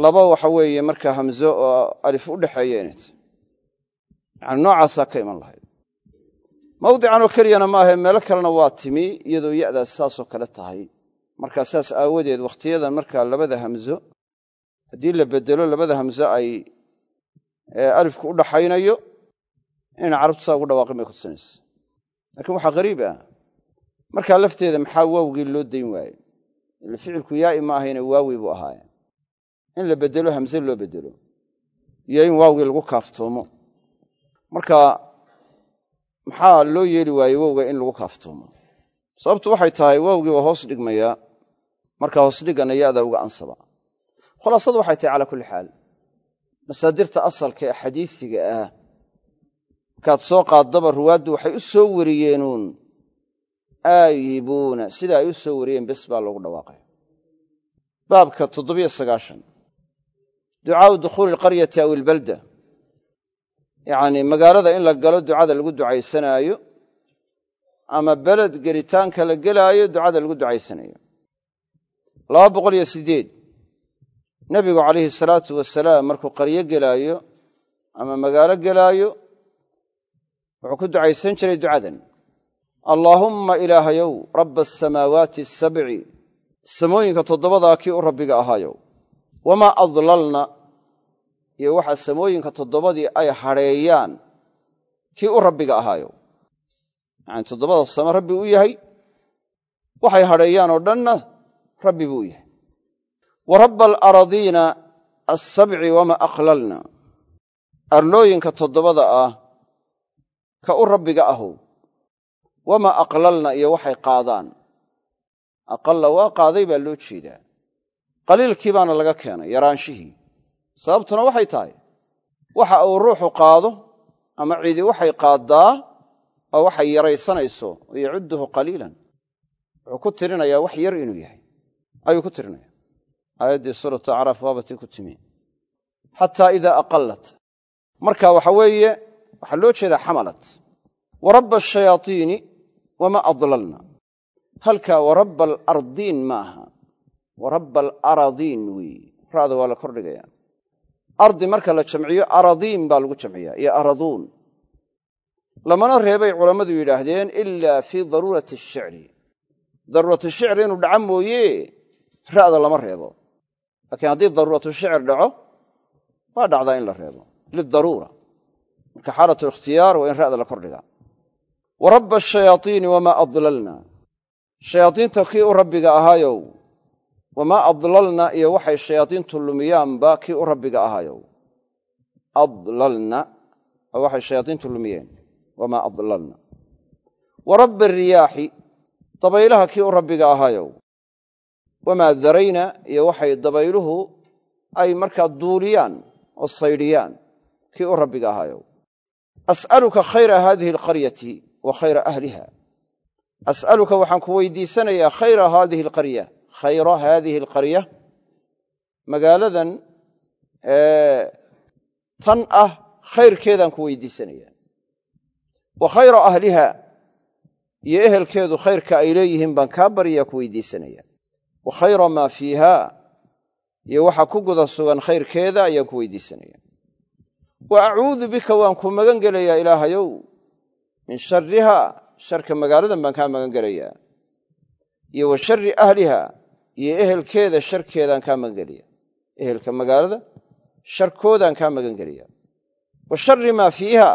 laba waxa weeye markaa hamzo oo alif u dhexeeya inay tahay. Yacani noocaasaa ka iman lahayd mawdicanoo keliyana maahae meelo kalena waa timi iyadoo ya'daas saasoo kale tahay. Markaa saas aawadeed wakhtiyadan markaa labada hamzo haddii la beddelo labada hamzo ay alifku u dhaxaynayo inayna carabtu saa ugu dhawaaqin bay kutusinaysa laakiin waxaa ghariib ah. Markaa lafteeda maxaa waawgii loo dayn waaye ila ficilku yaa'i ma ahayne waawi buu ahaaye in la beddelo hamze loo beddelo iyo in waawgii lagu kaaftoomo. Marka maxaa loo yeeli waaye wowga in lagu kaaftoomo? Sababtu waxay tahay waawgii waa hoos dhigmayaa marka hoos dhigana ya'daa uga ansaba. Khulaasadu waxay tahay calaa kulli xaal. Masaadirta asalka ee xadiisiga ah markaad soo qaaddaba ruwaaddu waxay u soo wariyeenuun. Aayibuuna sida ay u soo wariyeen bes baa loogu dhawaaqaya baabka toddobiyo sagaashan. Ducaau dukhuuli alqaryati aw ilbalda yacnii magaalada in la galo ducada lagu ducaysanaayo ama beled gelitaanka la gelaayo ducada lagu ducaysanayo laba boqol iyo siddeed. Nebigu calayhi salaatu wasalaam markuu qaryo gelaayo ama magaalo gelaayo wuxuu ku ducaysan jiray ducadan. Allaahumma ilaahayow rabba asamaawaati asabci samooyinka toddobadaa kii u rabbiga ahaayow. Wamaa adlalna iyo waxa samooyinka toddobadii ay hadheeyaan kii u rabbiga ahaayow yacani toddobada samo rabbi u yahay waxay hadheeyaan oo dhanna rabbi buu yahay. Wa rabba alaradiina assabci wamaa aqlalna arlooyinka toddobada ah ka u rabbiga ahow wamaa aqlalna iyo waxay qaadaan. Aqalla waa qaaday baa loo jeedaa. Qaliilkii baana laga keenay yaraanshihii sababtuna waxay tahay waxa uu ruuxu qaado ama cidi waxay qaaddaa oo waxay yaraysanayso oo qaliilan. Wuxuu ku tirinayaa wax yar inuu yahay. Ayuu ku tirinaya aayaddii suuratu acraaf waabatii ku timi. Xataa idaa aqallat. Marka waxa weeye waxaa loo jeedaa xamalat. Wa rabba ashayaatiini wamaa adlalna. Halkaa wa rabba alardiin maaha wa rabba alaradiin weeye ra'da waa la kordhigaya ardi marka la jamciyo aradiin baa lagu jamciyaa iyo araduun. Lamana reebay culammadu yidhaahdeen ilaa fii daruurati ashicri daruuratu shicri inuu dhaco mooye ra'da lama reebo. Laakiin haddii daruuratu shicr dhaco waa dhacdaa in la reebo. Lidaruura marka xaalatu ikhtiyaar waa in ra'da la kordhigaa wa rabba ashayaatiini wamaa adlalna shayaadiinta kii u rabbiga ahaayow wamaa adlalna iyo waxay shayaadiintu lumiyaanba kii u rabbiga ahaayow adlalna waxay shayaadiintu lumiyeen wamaa adlalna wa rabbi ariyaaxi dabaylaha kii u rabbiga ahaayow wamaa darayna iyo waxay dabayluhu ay markaa duuliyaan oo saydhiyaan kii u rabbiga ahaayow as'aluka khayra haadihi alqaryati wa khayra ahliha as'aluka waxaan ku weydiisanayaa khayra haadihi alqarya khayra haadihi alqarya. Magaaladan tan ah khayrkeedaan ku weydiisanayaa wa khayra ahliha iyo ehelkeedu khayrka ay leeyihiin baan kaa baryaa ku weydiisanaya. Wa khayra maa fiiha iyo waxa ku guda sugan khayrkeeda ayaan ku weydiisanaya. Wa acuudu bika waan ku magan gelayaa ilaahayow. Min shariha sharka magaaladan baan kaa magan gelayaa. Iyo wa iyo ehelkeeda sharkeedaan kaa magan gelaya ehelka magaalada sharkoodaan kaa magan gelaya wa shari maa fiiha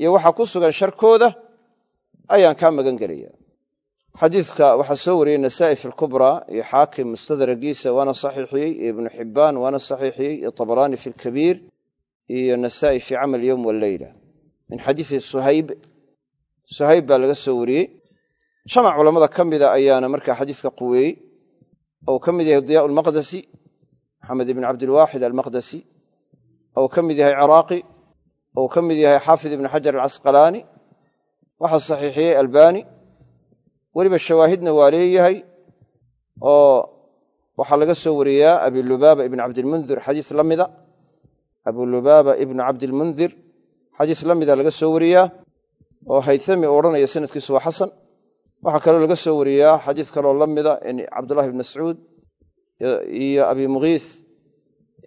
iyo waxa ku sugan sharkooda ayaan kaa magan xadiidka waxaa soo wariyey nasaa'i fi lkubraa iyo xaakim mustadragiisa waana saxiixiyey iyo ibnu xibbaan waana saxiixiyey iyo tabaraani fi lkabiir iyo nasaa'i fi camal yowm walleyla min xadiisi suhayb suhayb baa laga soo wariyey. Jamac culammada ka mida ayaana markaa xadiiska quweeyey ou ka mid yahay diyaa almaqdasi maxamed ibn cabdilwaaxid almaqdasi ou ka mid yahay ciraaqi ou ka mid yahay xaafid ibn xajar alcasqalaani waxaa saxiixiyey albani weliba shawaahidna waa leeyahay oo waxaa laga soo wariyaa abilubaaba ibn cabdilmundir xadiis la mida. Abulubaaba ibnu cabdilmundir xadiis la mida laga soo wariyaa oo waxaa kaloo laga soo wariyaa xadiis kaloo la mida cabdullahi ibn mascuud iyo abi mugiis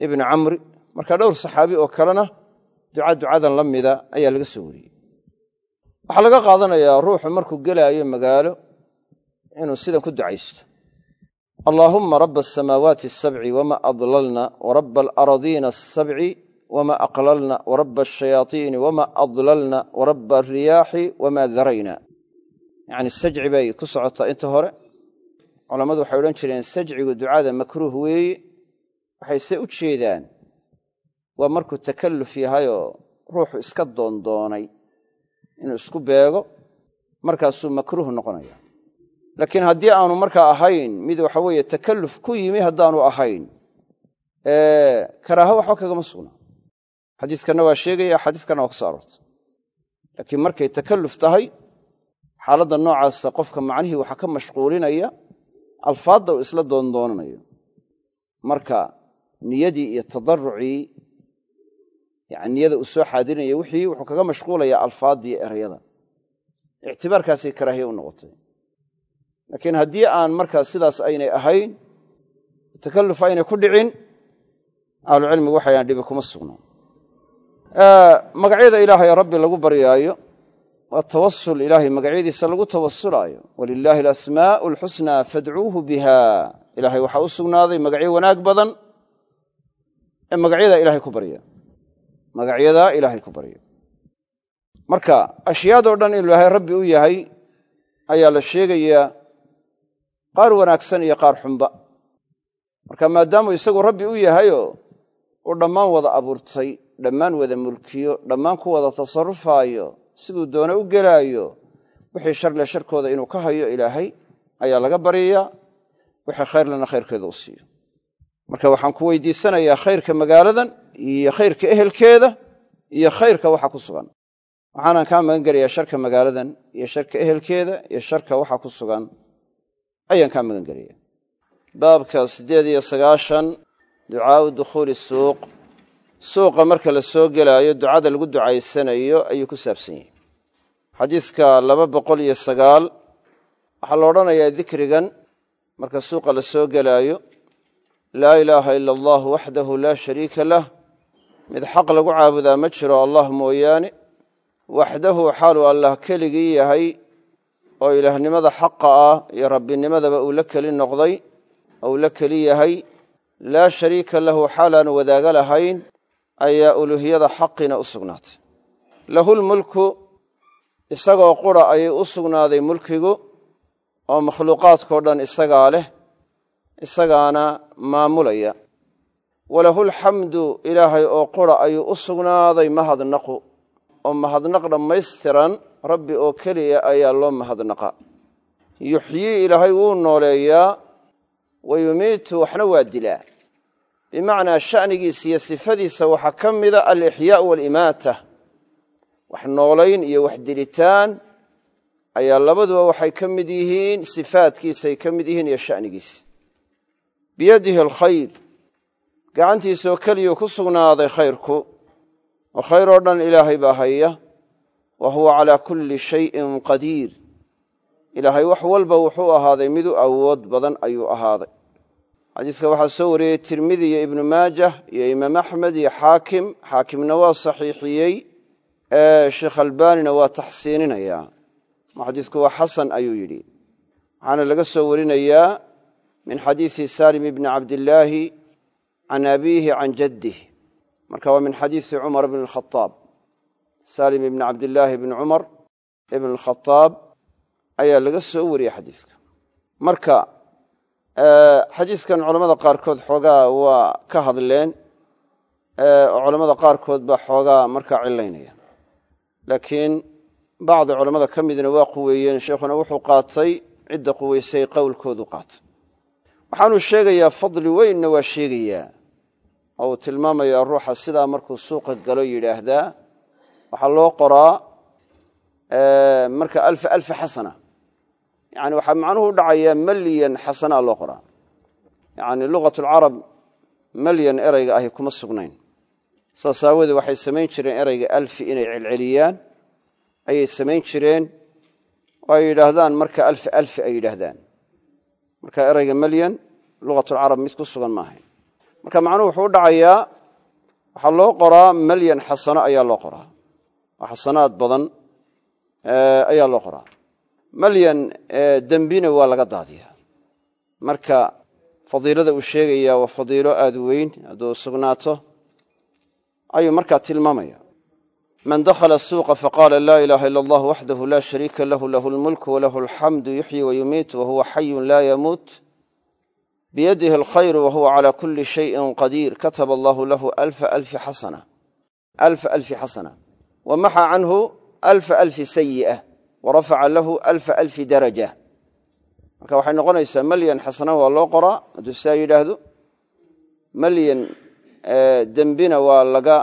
ibni camri marka dhowr saxaabi oo kalena duca ducadan la mida ayaa laga soo wariyey. Waxaa laga qaadanayaa ruuxu markuu gelaayo magaalo inuu sidan ku ducaysto. Allaahumma rabba asamaawaati asabci wama adlalna warabba alaradiina asabci wama aqlalna warabba ashayaaiini wama adlalna warabba alriyaaxi wama darayna yacni sajci bay ku socotaa inta hore. Culammadu waxay odhan jireen sajcigu ducada makruuh weeye waxay se u jeedaan waa markuu takalluf yahayoo ruuxu iska doondoonay inuu isku beego markaasuu makruuh noqonaya. Laakiin haddii aanu markaa ahayn mid waxa weeye takalluf ku yimi haddaanu ahayn karaaho waxba kagama sugna. Xadiiskanna waa sheegaya xadiiskanna waa ku so aroortay. Laakiin markay takalluf tahay xaaladda noocaasa qofka macnihii waxaa ka mashquulinaya alfaadda uu isla doondoonanayo marka niyadii iyo tadarucii yani niyada uu soo xaadirinayo wixii wuxuu kaga mashquulayaa alfaaddii erayada. Ictibaarkaasay karaahiye u noqotay. Laakiin haddii aan markaa sidaas aynay ahayn takalluf aynay ku dhicin ahlucilmigu waxayan dhibi kuma sugnaan magacyada ilaahay rabbi lagu baryaayo waa tawasul ilaahay magacyadiisa lagu tawasulaayo walilaahi alasmaa'u alxusnaa fadcuuhu biha ilaahay waxaa u sugnaaday magacyo wanaag badan ee magacyadaa ilahay ku barya. Magacyadaa ilaahay ku barya. Marka ashyaadoo dhan inuu ilaahay rabbi u yahay ayaa la sheegayaa qaar wanaagsan iyo qaar xunba. Marka maadaamuu isagu rabbi u yahayoo uu dhammaan wada abuurtay dhammaan wada mulkiyo dhammaan ku wada tasarrufaayo siduu doone u gelaayo wixii sharle sharkooda inuu ka hayo ilaahay ayaa laga baryayaa wixii khayrlena khayrkeeda u siiyo. Marka waxaan ku weydiisanayaa khayrka magaaladan iyo khayrka ehelkeeda iyo khayrka waxa ku sugan. Waxaanan kaa magan gelayaa sharka magaaladan iyo sharka ehelkeeda iyo sharka waxa ku sugan. Ayaan kaa magan gelaya baabka siddeed iyo sagaashan ducaau dukhuuli suuq suuqa marka la soo gelaayo ducada lagu ducaysanayo ayuu ku saabsan yahay. Xadiidka laba boqol iyo sagaal waxaa la odhanayaa dikrigan marka suuqa la soo gelaayo laa ilaaha ila allahu waxdahu laa shariika lah mid xaq lagu caabudaa ma jiro allah mooyaane waxdahu xaaluu allah keligii yahay oo ilaahnimada xaqa ah iyo rabbinimadaba uu la keli noqday ou la keli yahay laa shariika lahu xaalaanu wadaaga lahayn ayaa uluuhiyada xaqina u sugnaatay. Lahulmulku isagoo qura ayay u sugnaaday mulkigu oo makhluuqaadkao dhan isagaa leh isagaana maamulaya. Walahulxamdu ilaahay oo qura ayuu u sugnaaday mahadnaqu oo mahadnaq dhammaystiran rabbi oo keliya ayaa loo mahadnaqa. Yuxyii ilaahay wuu nooleeyaa wa yumiitu waxna waa dilaa bimacnaa sha'nigiisa iyo sifadiisa waxaa ka mida alixyaau waalimaata wax noolayn iyo wax dilitaan ayaa labaduba waxay ka mid yihiin sifaadkiisay ka mid yihiin iyo sha'nigiisa biyadihi alkhayr gacantiisaoo keliyuu ku sugnaaday khayrku oo khayr oo dhan ilaahay baa haya. Wa huwa calaa kulli shayin qadiir. Ilaahay wax walba wuxuu ahaaday mid u awood badan ayuu ahaaday xadiiska waxaa soo wariyey tirmidi iyo ibnu maajah iyo imaam axmed iyo xaakim. Xaakimna waa saxiixiyey. Sheekh albanina waa taxsiininayaa. Xadiisku waa xasan ayuu yidhi. Waxaana laga soo warinayaa min xadiisi salim ibni cabdillaahi can abiihi can jaddih marka waa min xadiisi cumar bn khaaab salim ibni cabdillaahi bni cumar ibn khaaab ayaa laga soo wariyey xadiiska. Marka xadiiskan culamada qaarkood xoogaa waa ka hadleen oo culamada qaarkood baa xoogaa markaa cilaynaya laakiin bacdi culammada ka midna waa quweeyeen sheekhuna wuxuu qaatay cidda quweysay qowlkoodu qaatay. Waxaanuu sheegayaa fadli weynna waa sheegayaa. Oo uu tilmaamayaa ruuxa sidaa markuu suuqa galo yidhaahdaa waxaa loo qoraa marka alfa alfa xasana yani waxaa macnuhu u dhacayaa malyan xasanaa loo qoraa. Yani lugat lcarab malyan ereyga ahi kuma sugnayn. Saas aawoodee waxay samayn jireen ereyga alfi inay celceliyaan ayay samayn jireen oo ay yidhaahdaan marka alfi alfi ay yidhaahdaan. Marka ereyga malyan lugatulcarab mid ku sugan maahayn marka macnuhu wuxuu u waxaa loo qoraa malyan xasano ayaa loo qoraa. Xasanaad badan ayaa loo qoraa malyan dembina waa laga daadiyaa. Marka fadiilada uu sheegayaa waa fadiilo aada u weyn hadduu sugnaato ayuu markaa tilmaamaya. Man dakhala suuqa faqaala laa ilaaha ila allah waxdahu laa shariika lahu lahu lmulku walahu alxamdu yuxyi wayumiit wahuwa xayun laa yamuut. Biyadihi alkhayru wahuwa calaa kuli shayin qadiir. Kataba allahu lahu alfa alfi xasana alfa alfi xasana. Wamaxa canhu alfa alfi sayi'a warafaca lahu alfa alfi daraja. Marka waxay noqonaysaa malyan xasana waa loo qoraa hadduu sidaa yidhaahdo. Malyan dembina waa laga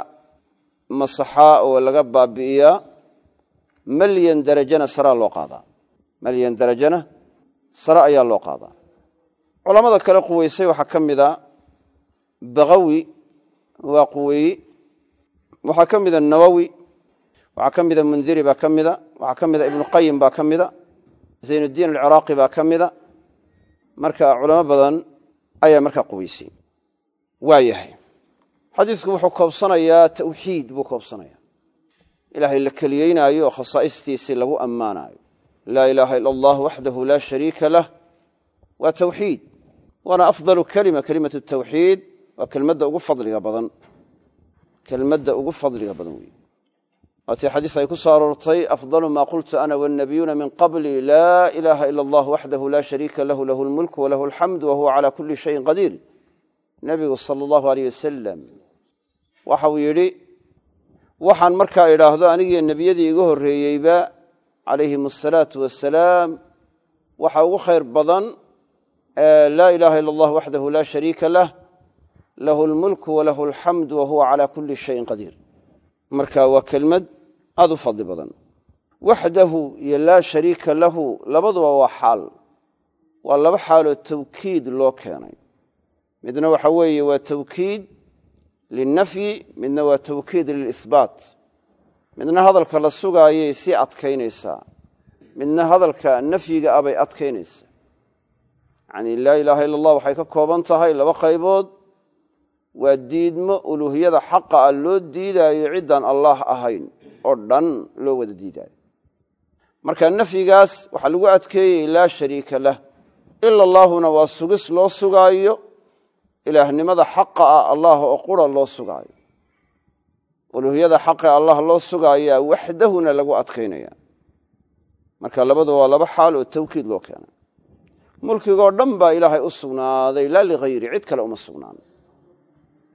masaxaa oo laga baabi'iyaa. Malyan darajana saraa loo qaadaa. Malyan darajana sare ayaa loo qaadaa. Culamada kale quweysay waxaa ka mida bakawi waa quweeyi waxaa ka mida nawowi waxaa ka mida mundiri baa ka mida waxaa ka mida ibnuqayim baa ka mida zaynuddiin alciraaqi baa ka mida. Marka culamo badan ayaa markaa quweysay waa yahay xadiisku wuxuu koobsanayaa tawxiid buu koobsanaya ilaahay la keliyeynaayo oo khasaa'istiisii lagu ammaanaayo. Laa ilaaha ila allah waxdahu laa shariika lah. Waa tawxiid waana afdalu kelima kelimatu tawxiid waa kelmadda ugu fadliga badan. Kelmadda ugu fadliga badan wey waatii xadiis ay ku soo aroortay afdalu maa qultu ana wannabiyuuna min qabli laa ilaaha ila allah waxdahu laa shariika lahu lahu lmulku walahu alxamdu wa huwa cala kulli shayin qadiir nebigu sala allahu aleyh wasalam waxau yidhi waxaan markaa idhaahdo anigiyo nebiyadii iga horreeyeyba calayhim asalaatu wasalaam waxa ugu khayr badan laa ilaaha ila allah waxdahu laa shariika lah lahu lmulku walahu alxamdu wa huwa cala qadiir marka waa kelmad aada u fadli badan. Waxdahu iyo laa shariika lahu labaduba waa xaal. Waa laba xaaloo tawkiid loo keenay. Midna waxa weeye waa tawkiid lilnafyi midna waa tawkiid lilihbaat midna hadalka la sugaayay sii adkaynaysaa midna hadalka nafyiga ah bay adkaynaysaa yacni laa ilaaha ila allah waxay ka kooban tahay laba qaybood waa diidmo uluuhiyada xaqa ah loo diidaayo ciddaan allaah ahayn oo dhan loo wada diidaayo. Marka nafyigaas waxaa lagu adkeeyey laa shariika lah ila allaahuna waa sugis loo sugaayo. Ilaahnimada xaqa ah allah oo qura loo sugaayo. Uluuhiyada xaqe allah loo sugaayaa waxdahuna lagu adkaynaya marka labadu waa laba xaal oo tawkiid loo keenay. Mulkigoo dhan baa ilaahay u sugnaaday laa ligayri cid kale uma sugnaan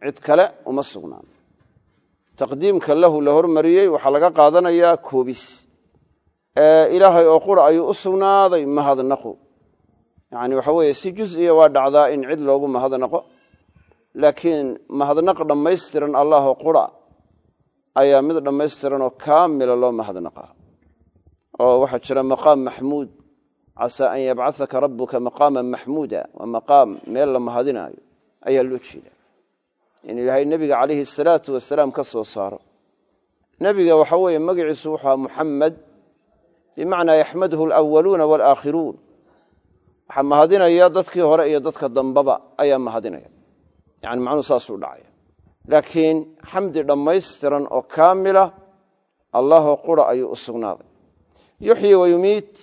cid kale uma sugnaan. Taqdiimka lahu la hormariyey waxaa laga qaadanayaa koobis. Ilaahay oo qura ayuu u sugnaaday mahadnaqu. Yani waxa weeye si juziya waa dhacdaa in cid loogu mahadnaqo. Laakiin mahadnaq dhammaystiran allahoo qura ayaa mid dhammaystiran oo kaamila loo mahadnaqaa oo waxaa jira maqaam maxmuud. Casaa an yabcahaka rabuka maqaaman maxmuuda waa maqaam meel la mahadinaayo ayaa loo jeeda in ilaahay nebiga calayhi asalaatu wasalaam ka soo saaro. Nebiga waxa weeye magaciisu wuxuu aha muxamed bimacnaa yaxmaduhu alawaluuna walaakhiruun waxaa mahadinaya dadkii hore iyo dadka dambaba ayaa mahadinaya. Yani macnuhu saasuu dhacaya. Laakiin xamdi dhammaystiran oo kaamila allahoo qura ayuu u sugnaaday. Yuxyi wa yumiit.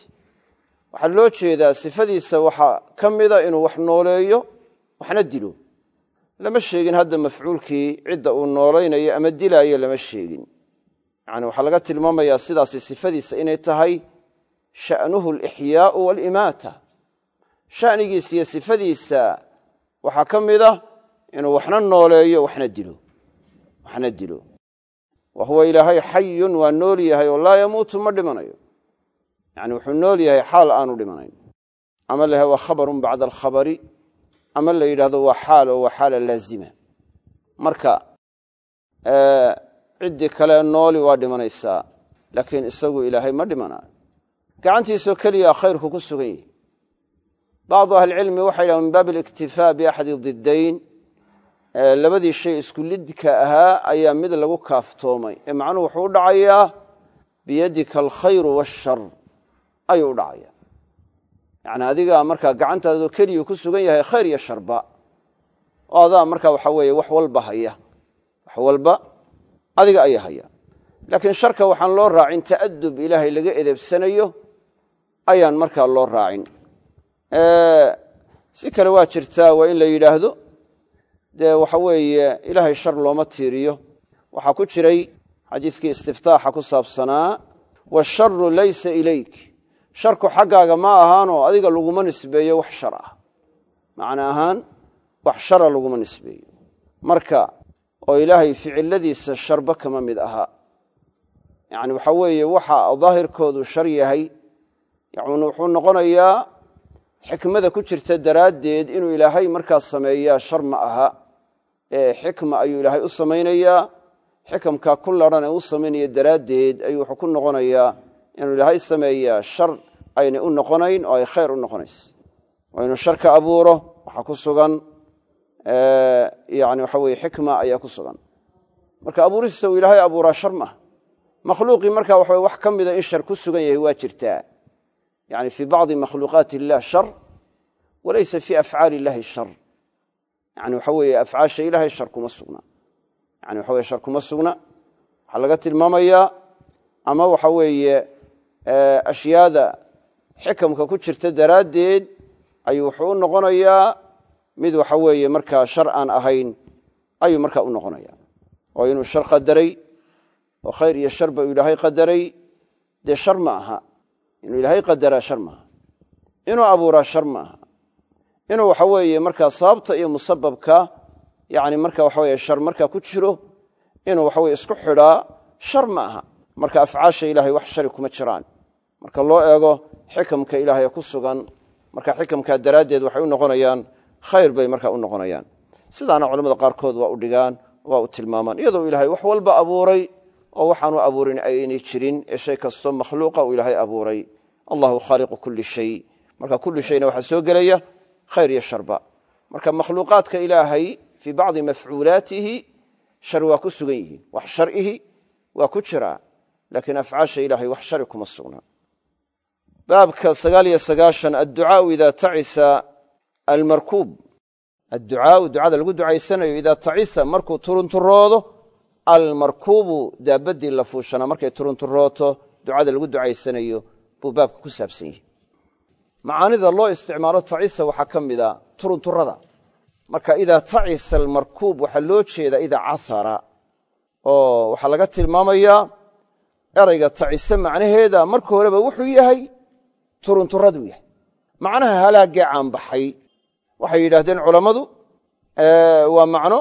Waxaa loo jeedaa sifadiisa waxaa ka mida inuu wax nooleeyo waxna dilo lama sheegin hadda mafcuulkii cidda uu noolaynayo ama dilaayo lama sheegin. Yani waxaa laga tilmaamayaa sidaasi sifadiisa inay tahay sha'nuhu alixyaau waalimaata shanigiisa iyo sifadiisa waxaa ka mid ah inuu waxna nooleeyo waxna dilo waxna dilo. Wa huwa ilaahay xayun waa nool yahay oo laa yamuutu ma dhimanayo. Yani wuxuu nool yahay xaal aanu dhimanayn. Ama laha waa khabarun bacda alkhabari ama la yidhahdo waa xaal oo waa xaala laazima. Marka ciddii kale nooli waa dhimanaysaa laakiin isagu ilaahay ma dhimanayo gacantiisoo keliya khayrku ku sugan yihi bacdu ahlicilmi waxay yidhahan min baab aliktifaa biaxadi didayn labadii shay isku lidka ahaa ayaa mid lagu kaaftoomay. Ee macnuhu wuxuu u dhacayaa biyadika alkhayru waashar ayuu u dhacaya yani adigaa markaa gacantaadoo keliyu ku sugan yahay khayr iyo sharba. Oo adaa markaa waxa weeye wax walba haya. Wax walba adiga ayaa haya. Laakiin sharka waxaan loo raacin ta'adub ilaahay laga edebsanayo ayaan markaa loo raacin. Si kale waa jirtaa waa in la yidhaahdo. Dee waxa weeye ilaahay shar looma tiiriyo. Waxaa ku jiray xadiiskii istiftaaxa ku saabsanaa washaru laysa ilayk sharku xaggaaga ma ahaanoo adiga laguma nisbeeyo wax shar ah. Macna ahaan wax shara laguma nisbeeyo. Marka oo ilaahay ficiladiisa sharba kama mid ahaa yani waxa weeye waxa daahirkoodu shar yahay yani wuxuu noqonayaa xikmada ku jirta daraaddeed inuu ilaahay markaa sameeyaa shar ma aha. Ee xikma ayuu ilaahay u samaynayaa xikamkaa ku ladhan ee u samaynaya daraaddeed ayuu wuxuu ku noqonayaa inuu ilaahay sameeyaa shar aynay u noqonayn oo ay khayr u noqonayso. Oo inuu shar ka abuuro waxaa ku sugan yani waxa weye xikma ayaa ku sugan. Marka abuurista uu ilaahay abuuraa shar maaha makhluuqii marka waxa wax ka mida in shar ku sugan yahay waa jirtaa. Yani fii bacdi makhluuqaati illah shar walaysa fii afcaali illahi shar. Yani waxa weeye afcaasha ilahay shar kuma sugna. Yani waxa weye shar kuma sugna. Waxaa laga tilmaamayaa ama waxa weeye ashyaada xikamka ku jirta daraaddeed ayuu wuxuu u noqonayaa mid waxa weeye markaa shar aan ahayn ayuu markaa u noqonaya oo inuu shar qadaray oo khayr iyo sharba uu ilaahay qadaray. Dee shar ma aha. Inuu ilaahay qadaraa shar maaha inuu abuuraa shar ma aha. Inuu waxa weeye markaa sababta iyo musababka yani marka waxa weye shar markaa ku jiro inuu waxa weye isku xidhaa shar ma aha. Marka afcaasha ilahay wax shari kuma jiraan marka loo eego xikamka ilaahay ku sugan marka xikamkaa daraaddeed waxay u noqonayaan khayr bay markaa u noqonayaan. Sidaana culamada qaarkood waa u dhigaan waa u tilmaamaan. Iyadoo ilaahay wax walba abuuray oo waxaanu abuurin aynay jirin ee shay makhluuqa uu ilaahay abuuray. Allahu khaaliqu kulli shay. Marka kulli shayna waxaa soo gelaya khayr iyo sharba marka makhluuqaadka ilaahay fii bacdi mafcuulaatihi shar waa ku sugan yihiin. Wax sharihi waa ku jiraa laakiin afcaasha ilahay wax shari kuma sugna baabka sagaal iyo sagaashan adducaau ida tacisa almarkuub. Adducaau ducada lagu ducaysanayo idaa tacisa markuu turunturoodo almarkuubu daabaddii la fuushanaa. Markay turunturooto ducada lagu ducaysanayo buu baabka ku saabsan yahay. Macaanida loo isticmaalo tacisa waxaa ka mida turunturada. Marka idaa tacisa almarkuub waxaa loo jeedaa idaa casara oo waxaa laga tilmaamayaa erayga tacise macnaheeda. Marka horeba wuxuu yahay turunturaduu yahay macnaha halaagee caanbaxay waxay yidhaahdeen culammadu waa macno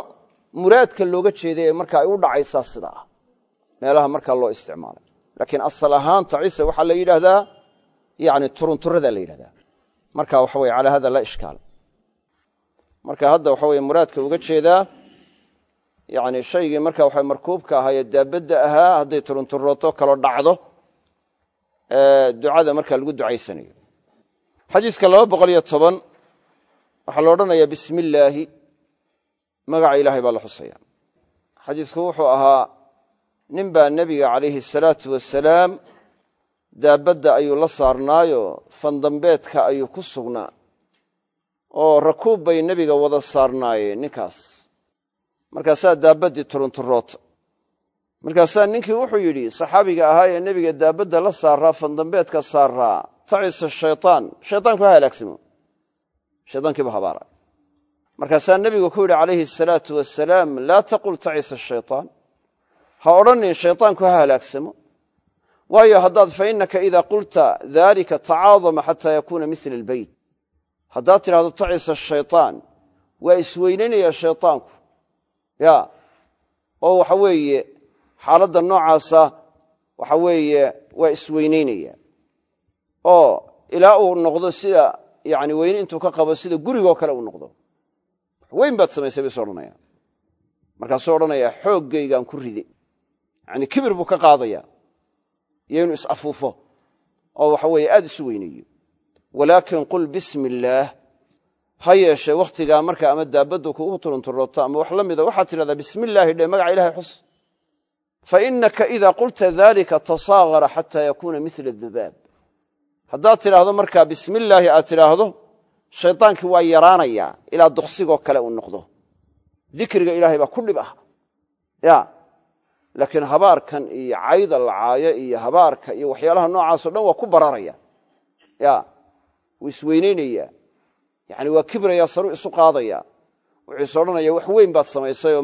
muraadka looga jeeday ee marka ay u dhacaysaa sida ah. Meelaha markaa loo isticmaalay. Laakiin asal ahaan tacise waxaa la yidhaahdaa yani turunturada la yidhahdaa marka waxa weye calaa hada laa ishkaal. Marka hadda waxa weye muraadka uga jeedaa yani shaygii marka waxa markuubka ahaa ee daabadda ahaa hadday turunturooto kalo dhacdo ducada marka lagu ducaysanayo xadiiska laba boqol iyo toban waxaa la odhanayaa bismi illaahi magaca ilaahay baa la xusaya. Xadiisku wuxuu ahaa nin baa nebiga calayhi asalaatu wasalaam daabadda ayuu la saarnaayo fandambeedka ayuu ku sugnaa oo rakuub bay nebiga wada saarnaayeen ninkaas. Markaasaa daabaddii turunturoota markaasaa ninkii wuxuu yidhi saxaabiga ahaa ee nebiga daabadda la saaraa fandambeedka saaraa tacisa shaytaan. Shaytaanku ha halaagsamo shaydaankiiba habaara markaasaa nebigu ku yidhi calayhi asalaatu wasalaam laa taqul tacisa shaytaan. Ha odhanin shaytaanku ha halaagsamo waayo haddaad fa innaka idaa qulta dalika tacaadama xataa yakuuna mila albeyt haddaad tidhahdo tacisa shaytaan waa isweynaynaya shaytaanku. Ya oo waxa weeye xaaladda noocaasa waxa weeye waa isweynaynaya oo ilaa uu noqdo sida yani weyne intuu ka qabo sida gurigoo kale uu noqdo. Weyn baad samaysay baysu odhanaya markaasuu odhanayaa xooggaygaan ku ride yani kibir buu ka qaadaya. Iyo inuu is-afuufo oo waxa weeye aad isu weyneeyo. Walaakin qul bismi illaah ha yeeshee wakhtigaa markaa ama daabaddu kugu turunturooto ama wax la mida waxaad tidhahdaa bismi illaahi dhe magaca ilahay xus fa innaka idaa qulta dalika tasaagara xataa yakuuna mila dubaab haddaad tidhaahdo markaa bismi illaahi aad tidhaahdo shaydaankii waa yaraanayaa ilaa duksigoo kale uu noqdo dikriga ilaahay baa ku dhib ah ya laakiin habaarkan iyo cayda lacaayo iyo habaarka iyo waxyaalaha noocaasoo dhan waa ku bararaya ya wuu isweynaynaya yani waa kibraya saruu isu qaadaya wuxuu is odhanaya wax weyn baad samaysay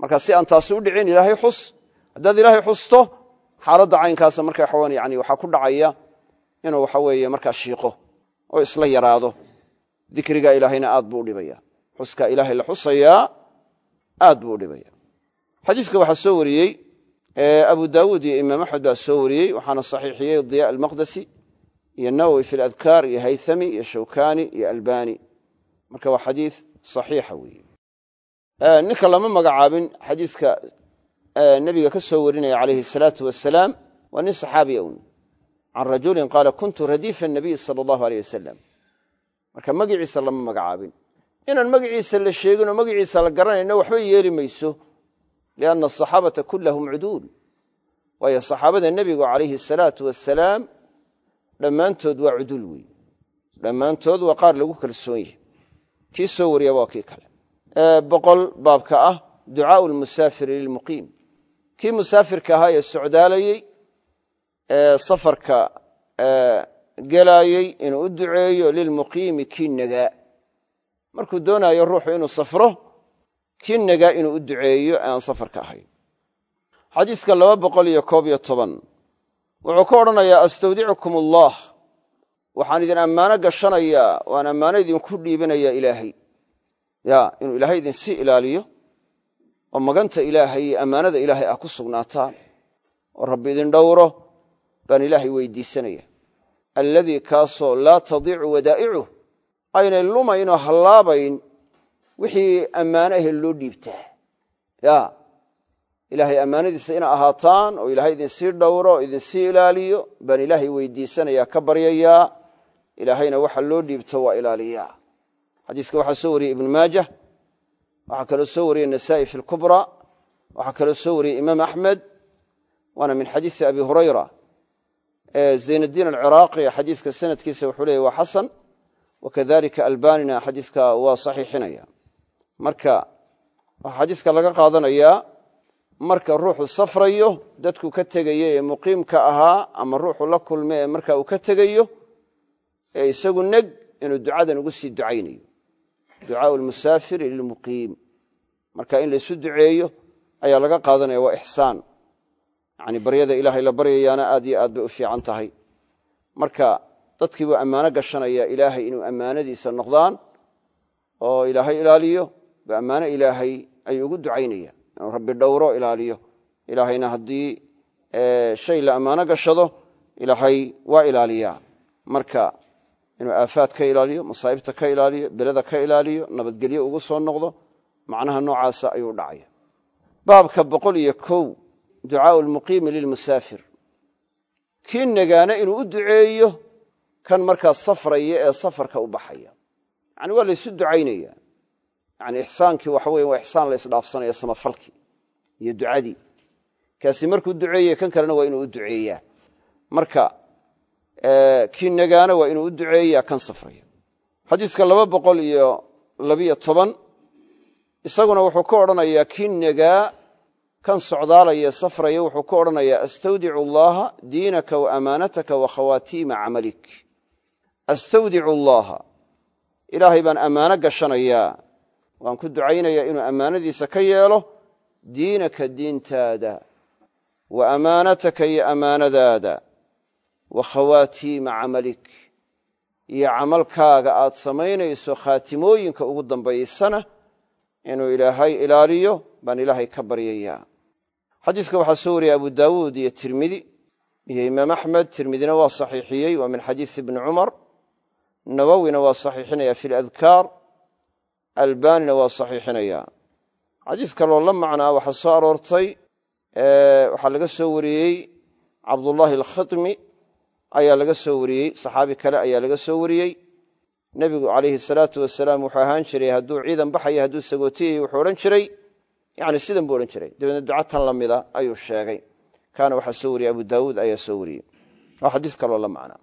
marka si aan taasi u dhicin ilaahay xus. Haddaad ilaahay xusto xaaladda caynkaasa marka waxaan yani waxaa ku dhacaya inuu waxa weeye markaa shiiqo oo isla yaraado. Dikriga ilaahayna aad buu u dhibaya. Xuskaa ilaahay la xusayaa aad buu u dhibaya. Xadiiska waxaa soo wariyey abu daawuud iyo imaam axmed baa soo wariyey waxaana saxiixiyey diya almaqdesi iyo nawowi fi ladkaar iyo haythami iyo shawkani iyo albani. Marka waa xadiis saxiixa weeye ninka lama magacaabin xadiiska nebiga ka soo warinaya calayhi asalaatu wasalaam waa nin saxaabiya un can rajulin qaala kuntu radiifa nabiy sala allahu aleyh wasalam marka magiciisa lama magacaabin. Inaan magiciisa la sheeginoo magiciisa la garanayno waxba yeeli mayso lianna asaxaabata kulahum cuduul. Waayo saxaabada nebigu calayhi asalaatu wasalaam dhammaantood waa cuduul wey dhammaantood waa qaar lagu kalsoon yahay. Kii soo wariyaba waa kii kale boqol baabka ah ducaau lmusaafiri lilmuqiim. Kii musaafirka ahaa ee socdaalayey ee safarka gelaayey inuu u duceeyo lilmuqiimi kii nagaa. Markuu doonaayo ruuxu inuu safro kii nagaa inuu u duceeyo ee aan safarka ahayn. Xadiiska laba boqol iyo koob iyo toban. Wuxuu ka odhanayaa astawdicukum allah waxaan idin ammaano gashanayaa waan ammaano idinku dhiibanayaa ilaahay ya inuu ilaahay idinsii ilaaliyo oo maganta ilaahay iyo ammaanada ilaahay ah ku sugnaataan oo rabbi idin dhowro baan ilaahay weydiisanaya. Alladii kaasoo laa tadiicu wadaa'icuh aynay lumaynoo hallaabayn wixii ammaano ahe loo dhiibtaa. Ya ilaahay ammaanadiisa ina ahaataan oo ilaahay idinsii dhowro o idinsii ilaaliyo baan ilaahay weydiisanayaa ka baryayaa ilaahayna waxa loo dhiibto waa ilaaliyaa xadiiska waxaa soo wariyey ibnu maajah waxaa kaloo soo wariyey nasa'i fi lkubra waxaa kaloo soo wariyey imaam axmed waana min xadiisi abi hurayra. Zaynadiin alciraaqi xadiiska sanadkiisa wuxuu leeyay waa xasan wakadalika albanina xadiiska waa saxiixinaya. Marka waxaa xadiiska laga qaadanayaa marka ruuxu safrayo dadku ka tegaya ee muqiimka ahaa ama ruuxu la kulme ee marka uu ka tegayo ee isagu neg inuu ducadan ugu sii ducaynayo ducaau lmusaafiri lilmuqiim. Marka in laysu duceeyo ayaa laga qaadanaya waa ixsaan. Yani baryada ilaahay la baryayaana aad iyo aad bay u fiican tahay. Marka dadkii buu ammaano gashanaya ilaahay inuu ammaanadiisa noqdaan oo ilaahay ilaaliyo ba ammaano ilaahay ayuu ugu ducaynaya inuu rabbi dhowro ilaaliyo. Ilaahayna haddii shay la ammaano gashado ilaahay waa ilaaliyaa. Marka inuu aafaad ka ilaaliyo masaa'ibta ka ilaaliyo beleda ka ilaaliyo nabadgelyo ugu soo noqdo macnaha noocaasa ayuu dhacaya. Baabka boqol iyo kow ducaau lmuqiimi lilmusaafir kii nagaana inuu u duceeyo kan markaa safraya ee safarka u baxaya. Yani waa laysu ducaynaya yani ixsaankii waxa weya waa ixsaan la isdhaafsanaya samafalkii iyo ducadii. Kaasi markuu duceeye kan kalena waa inuu u duceeyaa. Marka kii nagaana waa inuu u duceeyaa kan safraya. Xadiiska laba boqol iyo labiyo toban isaguna wuxuu ka odhanayaa kii nagaa kan socdaalaya safraya wuxuu ka odhanayaa astawdicu allaha diinaka wa amaanataka wa khawaatiima camalik. Astawdicu allaha ilaahay baan ammaano gashanayaa. Waan ku ducaynayaa inuu ammaanadiisa ka yeelo diinaka diintaada wa amaanataka iyo ammaanadaada wa khawaatiima camalik. Iyo camalkaaga aad samaynayso khaatimooyinka ugu dambaysana inuu ilaahay ilaaliyo baan ilaahay ka baryayaa. Xadiiska waxaa soo wariyey abu daawuud iyo tirmidi iyo imaam axmed. Tirmidina waa saxiixiyey waa min xadiisi ibni cumar. Nawowina waa saxiixinaya fi ladkaar albanina waa saxiixinaya. Xadiis kaloo la macnaa waxaa soo aroortay waxaa laga soo wariyey cabdullaahi alkhatmi ayaa laga soo wariyey saxaabi kale ayaa laga soo wariyey. Nebigu calayhi salaatu wasalaam wuxuu ahaan jiray hadduu ciidan baxaya hadduu sagootiyay wuxuu odhan jiray yani sidan buu odhan jiray. Dabeedna duca tan la mida ayuu sheegay. Kaana waxaa soo wariyey abu daawuud ayaa soo wariyey. Waa xadiis kaloo la macnaa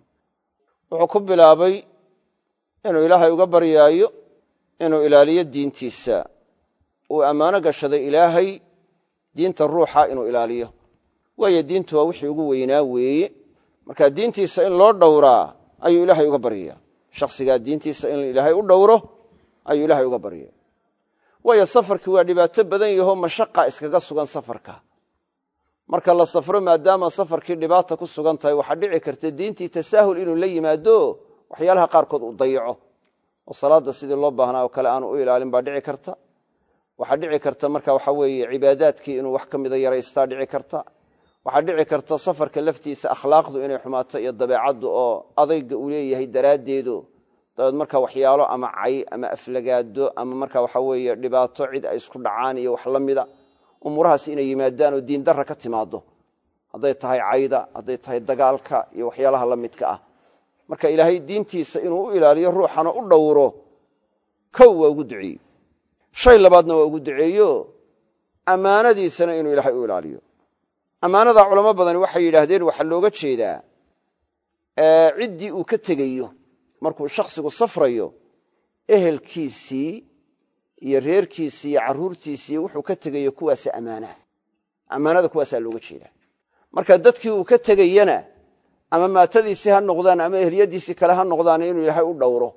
wuxuu ku bilaabay inuu ilaahay uga baryaayo inuu ilaaliyo diintiisa. Uu ammaano gashaday ilaahay diinta ruuxa inuu ilaaliyo. Waayo diintu waa wixii ugu weynaa weeye marka diintiisa in loo dhowraa ayuu ilaahay uga baryaya shakhsigaa diintiisa in ilaahay u dhowro ayuu ilaahay uga baryaya waayo safarkii waa dhibaato badan yaho mashaqa iskaga sugan safarka. Marka la safro maadaama safarkii dhibaata ku sugan tahay waxaa dhici karta diintii tasaahul inuu la yimaado waxyaalaha qaarkood uu dayaco. Oo salaada sidii loo baahnaa oo kale aanu u ilaalin baa dhici karta. Waxaa dhici karta marka waxa weeye cibaadaadkii inuu wax ka mida yaraystaa dhici karta waxaa dhici karta safarka laftiisa akhlaaqdu inay xumaato iyo dabeecaddu oo adayga uu leeyahay daraaddeedu. Dabeed marka waxyaalo ama cay ama aflagaado ama marka waxa weeye dhibaato cid ay isku dhacaan iyo wax la mida umuurahaas inay yimaadaan oo diindarra ka timaado hadday tahay cayda hadday tahay dagaalka iyo waxyaalaha la midka ah. Marka ilaahay diintiisa inuu u ilaaliyo ruuxana u dhowro kow waa ugu duceeyey shay labaadna waa ugu duceeyo ammaanadiisana inuu ilaahay u ilaaliyo ammaanada culamo badani waxay yidhaahdeen waxaa looga jeedaa ciddii uu ka tegayo markuu shakhsigu safrayo ehelkiisii iyo reerkiisii iyo carruurtiisii wuxuu ka tegayo kuwaasa ammaanaha ammaanada kuwaasaa looga jeedaa. Marka dadkii uu ka tegayana ama maatadiisii ha noqdaan ama ehliyadiisii kale ha noqdaan inuu ilaahay u dhowro.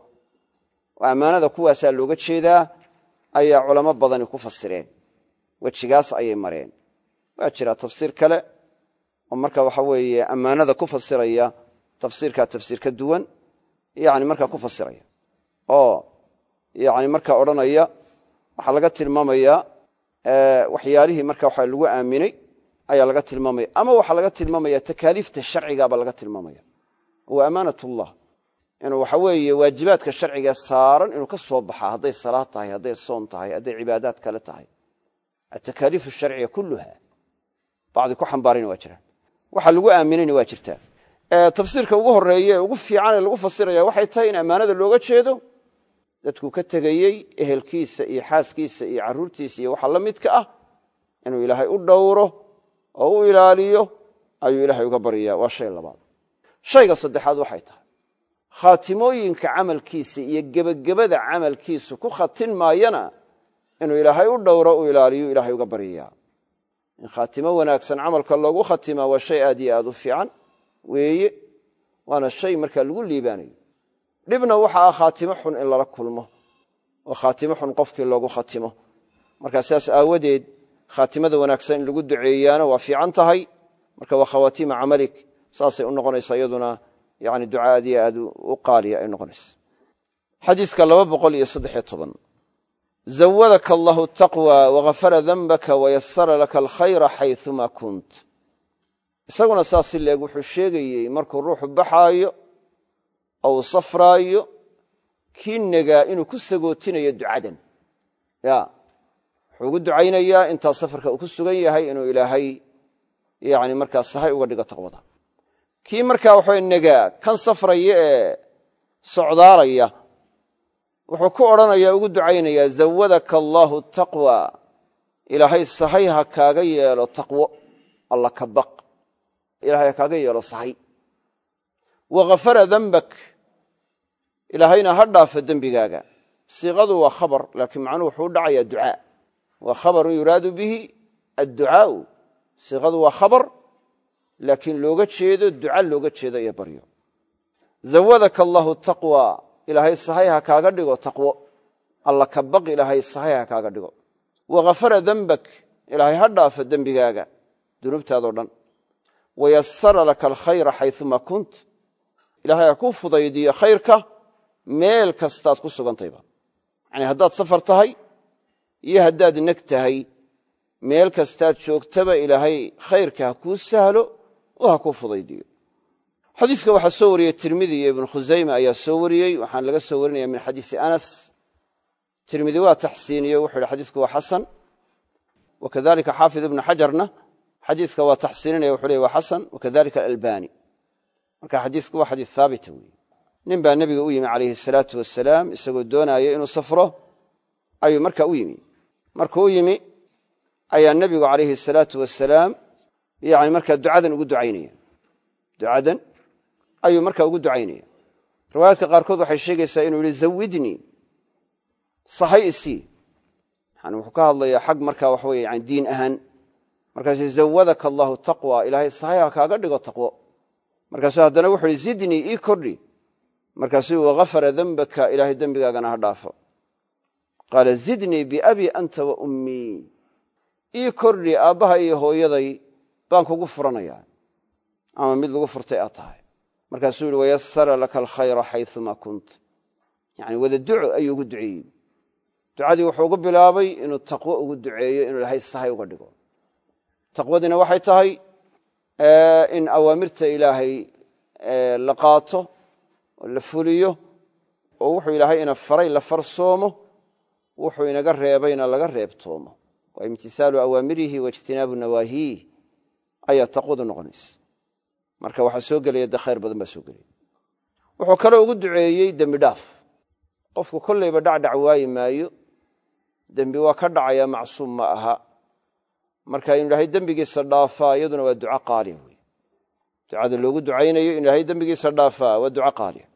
Ammaanada kuwaasaa looga jeedaa ayaa culamo badani ku fasireen. Wejigaas ayay mareen waa jira tafsiir kale oo marka waxa weeye ammaanada ku fasiraya tafsiirkaa tafsiir ka duwan yani markaa ku fasiraya. Oo yani markaa odhanaya waxaa laga tilmaamaya waxyaalihii marka waxa lagu aaminay ayaa laga tilmaamaya. Ama waxaa laga tilmaamaya takaaliifta sharcigaaba laga tilmaamaya. Wa amaanatullah. Inuu waxa weeye waajibaadka sharciga saaran inuu ka soo baxaa hadday salaad tahay hadday soon tahay hadday cibaadaad kale tahay. Atakaaliif sharciga kulluha bacdi ku xambaarayna waa jiraan waxa lagu aaminayna waa jirtaa tafsiirka ugu horeeye ugu fiican ee lagu fasiraya waxay tahay in ammaanada looga jeedo dadkuu ka tegayey ehelkiisa iyo xaaskiisa iyo caruurtiisa iyo waxa la midka ah inuu ilaahay u dhowro oo u ilaaliyo ayuu ilaahay uga baryaa waa shay labaad shayga saddexaad waxay tahay khaatimooyinka camalkiisa iyo gebagabada camalkiisu ku khatin maayana inuu ilaahay u dhowro u ilaaliyo ilaahay uga baryayaa in khaatimo wanaagsan camalka loogu khatimaa waa shay aad iyo aad u fiican weeye waana shay markaa lagu liibaanayo. Dhibna waxa ah khaatimo xun in lala kulmo oo khaatimo xun qofkii loogu khatimo markaa sidaas aawadeed khaatimada wanaagsan in lagu duceeyaana waa fiican tahay. Marka waa khawaatiima camalik saasay u noqonaysaa iyaduna yani duca aad iyo aad u qaaliya ay noqonaysa. Xadiiska laba boqol iyo saddexiyo toban zawadaka allahu taqwa wagafara danbaka wayasara laka alkhayra xayuma kunt. Isaguna saas leeg wuxuu sheegayey markuu ruuxu baxaayo oo uu safraayo kii negaa inuu ku sagootinayo ducadan. Wuxuu ugu ducaynayaa intaa safarka uu ku sugan yahay inuu ilaahay yani markaa sahay uga dhigo taqwada kii markaa waxawa negaa kan safraya ee socdaalaya wuxuu ku odhanayaa ugu ducaynayaa zawadaka allaahu taqwa. Ilaahay sahay ha kaaga yeelo taqwo alla ka baq. Ilahay ha kaaga yeelo sahay. Wagafara dembak ilaahayna ha dhaafa dembigaaga. Siiqadu waa khabar laakiin macnuhu wuxuu u dhacayaa ducaa. Waa khabarun yuraadu bihi adducaau. Siiqadu waa khabar laakiin looga jeedo duca looga jeedo iyo baryo. Zawadaka allaahu taqwa ilaahay sahay ha kaaga dhigo taqwo. Alla ka baq ilaahay sahay ha kaaga dhigo. Wagafara dembak ilaahay ha dhaafa dembigaaga dunuubtaadoo dhan. Wayasara laka alkhayra xayuma kunt ilaahay ha kuu fudaydiyo khayrka meel kastaad ku sugantayba. Yani haddaad safar tahay iyo haddaad neg tahay meel kastaad joogtaba ilaahay khayrka ha kuu sahlo oo ha kuu fudaydiyo xadiiska waxaa soo wariyey tirmidi iyo ibnu khusayme ayaa soo wariyey. Waxaan laga soo warinaya min xadiisi anas. Tirmidi waa taxsiiniye wuxuu yidhi xadiisku waa xasan. Wakadalika xaafid ibnu xajarna xadiiska waa taxsiininaya wuxuu ley waa xasan. Wakadalika alalbani. Marka xadiisku waa xadiis haabita weeye nin baa nebiga u yimi calayhi asalaatu wasalaam isagoo doonaya inuu safro ayuu marka u yimi. Markuu u yimi ayaa nebigu calayhi asalaatu wasalaam yani markaa ducadan ugu ducaynaya. Ducadan ayuu markaa ugu ducaynaya riwaayaadka qaarkood waxay sheegaysaa inuu yihi zawidnii sahay isii. Yani wuxuu ka hadlayaa xag markaa waxa weye yani diin ahaan. Markaasuu zawadaka allahu taqwa. Ilaahay sahay ha kaaga dhigo taqwo. Markaasuu haddana wuxu uhi zidnii ii kordhi. Markaasuu wagafara dembaka ilaahay dembigaagana ha dhaafo. Qaala zidnii biabii anta wa ummii ii kordhi aabbaha iyo hooyaday baan kugu furanayaa. Ama mid lagu furtay aad tahay markaasuu yihi wayasara laka alkhayra xayuma kunt. Yani wada duco ayuu ugu duceeyey. Ducadii wuxuu ugu bilaabay inuu taqwo ugu duceeyo inuu ilaahay sahay uga dhigo. Taqwadiina waxay tahay in awaamirta ilaahay la qaato oo la fuliyo oo wuxuu ilaahay ina faray la farsoomo wuxuu inaga reebayna laga reebtoomo. Waa imtisaalu awaamirihi waijtinaabu nawaahiih ayaa taqwadu noqonaysa marka waxaa soo gelaya de khayr badan baa soo gelaya. Wuxuu kaloo ugu duceeyey dembi dhaaf. Qofku kollayba dhacdhac waayi maayo dembi waa ka dhacaya macsuum ma aha. Marka inu ilaahay dembigiisa dhaafaa iyaduna waa duco qaaliya wey ducada loogu ducaynayo inu ilahay dembigiisa dhaafaa waa duco qaaliya.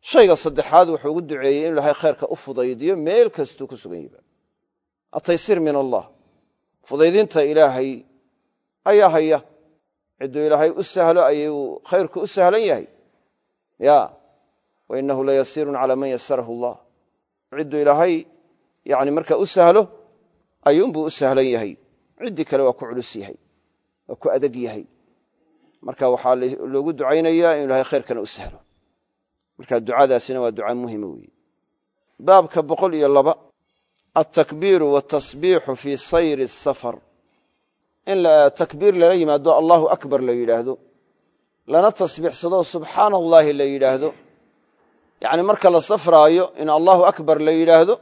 Shayga saddexaad wuxuu ugu duceeyey inu ilahay khayrka u fudaydiyo meel kastuu ku sugan yaba ataysiir min allah. Fudaydinta ilaahay ayaa haya cidduu ilaahay u sahlo ayuu khayrku u sahlan yahay? Ya. Wa inahu layasiirun calaa man yasarahu allah. Cidduu ilaahay yani markaa u sahlo ayuunbuu u sahlan yahay. Ciddii kale waa ku culus yahay waa ku adeg yahay. Marka waxaa loogu ducaynayaa inu ilahay khayrkana u sahlo. Marka ducadaasina waa duca muhima weeye. Baabka boqol iyo laba altakbiiru watasbiixu fii sayri asafar in takbiir lala yimaado allahu akbar la yidhaahdo. Lana tasbiixsado subxaana allaahi la yidhaahdo. Yacni marka la safraayo in allahu akbar la yidhaahdo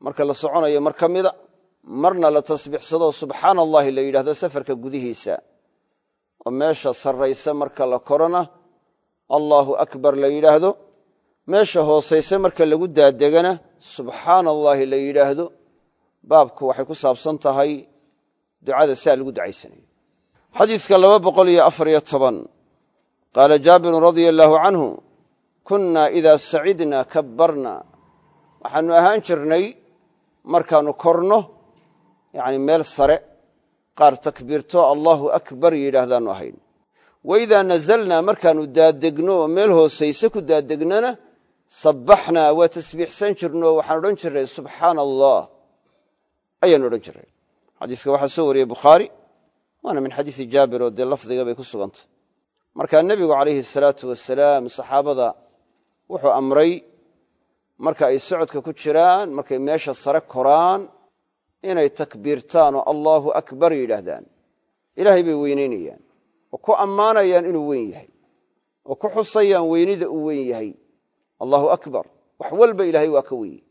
marka la soconayo mar ka mida marna la tasbiixsado subxaana allaahi la yidhahdo safarka gudihiisa. Oo meesha sarraysa marka la korona allaahu akbar la yidhaahdo. Meesha hoosayse marka lagu daadegana subxaana allaahi la yidhaahdo. Baabku waxay ku saabsan tahay ducada siaa lagu ducaysanayo xadiiska laba boqol iyo afariyo toban qaala jaabirun radia allaahu canhu kunna idaa sacidna kabbarna. Waxaannu ahaan jirnay markaannu korno yacni meel sare qaar takbiirto allaahu akbar yidhaahdaannu ahayn. Wa idaa nazalnaa markaannu daadegno oo meel hoosayse ku daadegnana sabbaxnaa waa tasbiixsan jirno waxaan odhan jirnay subxaana allah ayaannu odhan jirnay xadiiska waxaa soo wariyey bukhaari waana min xadiisi jaabir oo dee lafdiga bay ku sugantay. Markaa nebigu calayhi salaatu wasalaam saxaabada wuxuu amray marka ay socodka ku jiraan markay meesha sare koraan inay takbiirtaan oo allaahu akbar yidhaahdaan. Ilaahay bay weynaynayaan oo ku ammaanayaan inuu weyn yahay oo ku xusayaan weynida uu weyn yahay. Allaahu akbar wax walba ilaahay waa ka wenye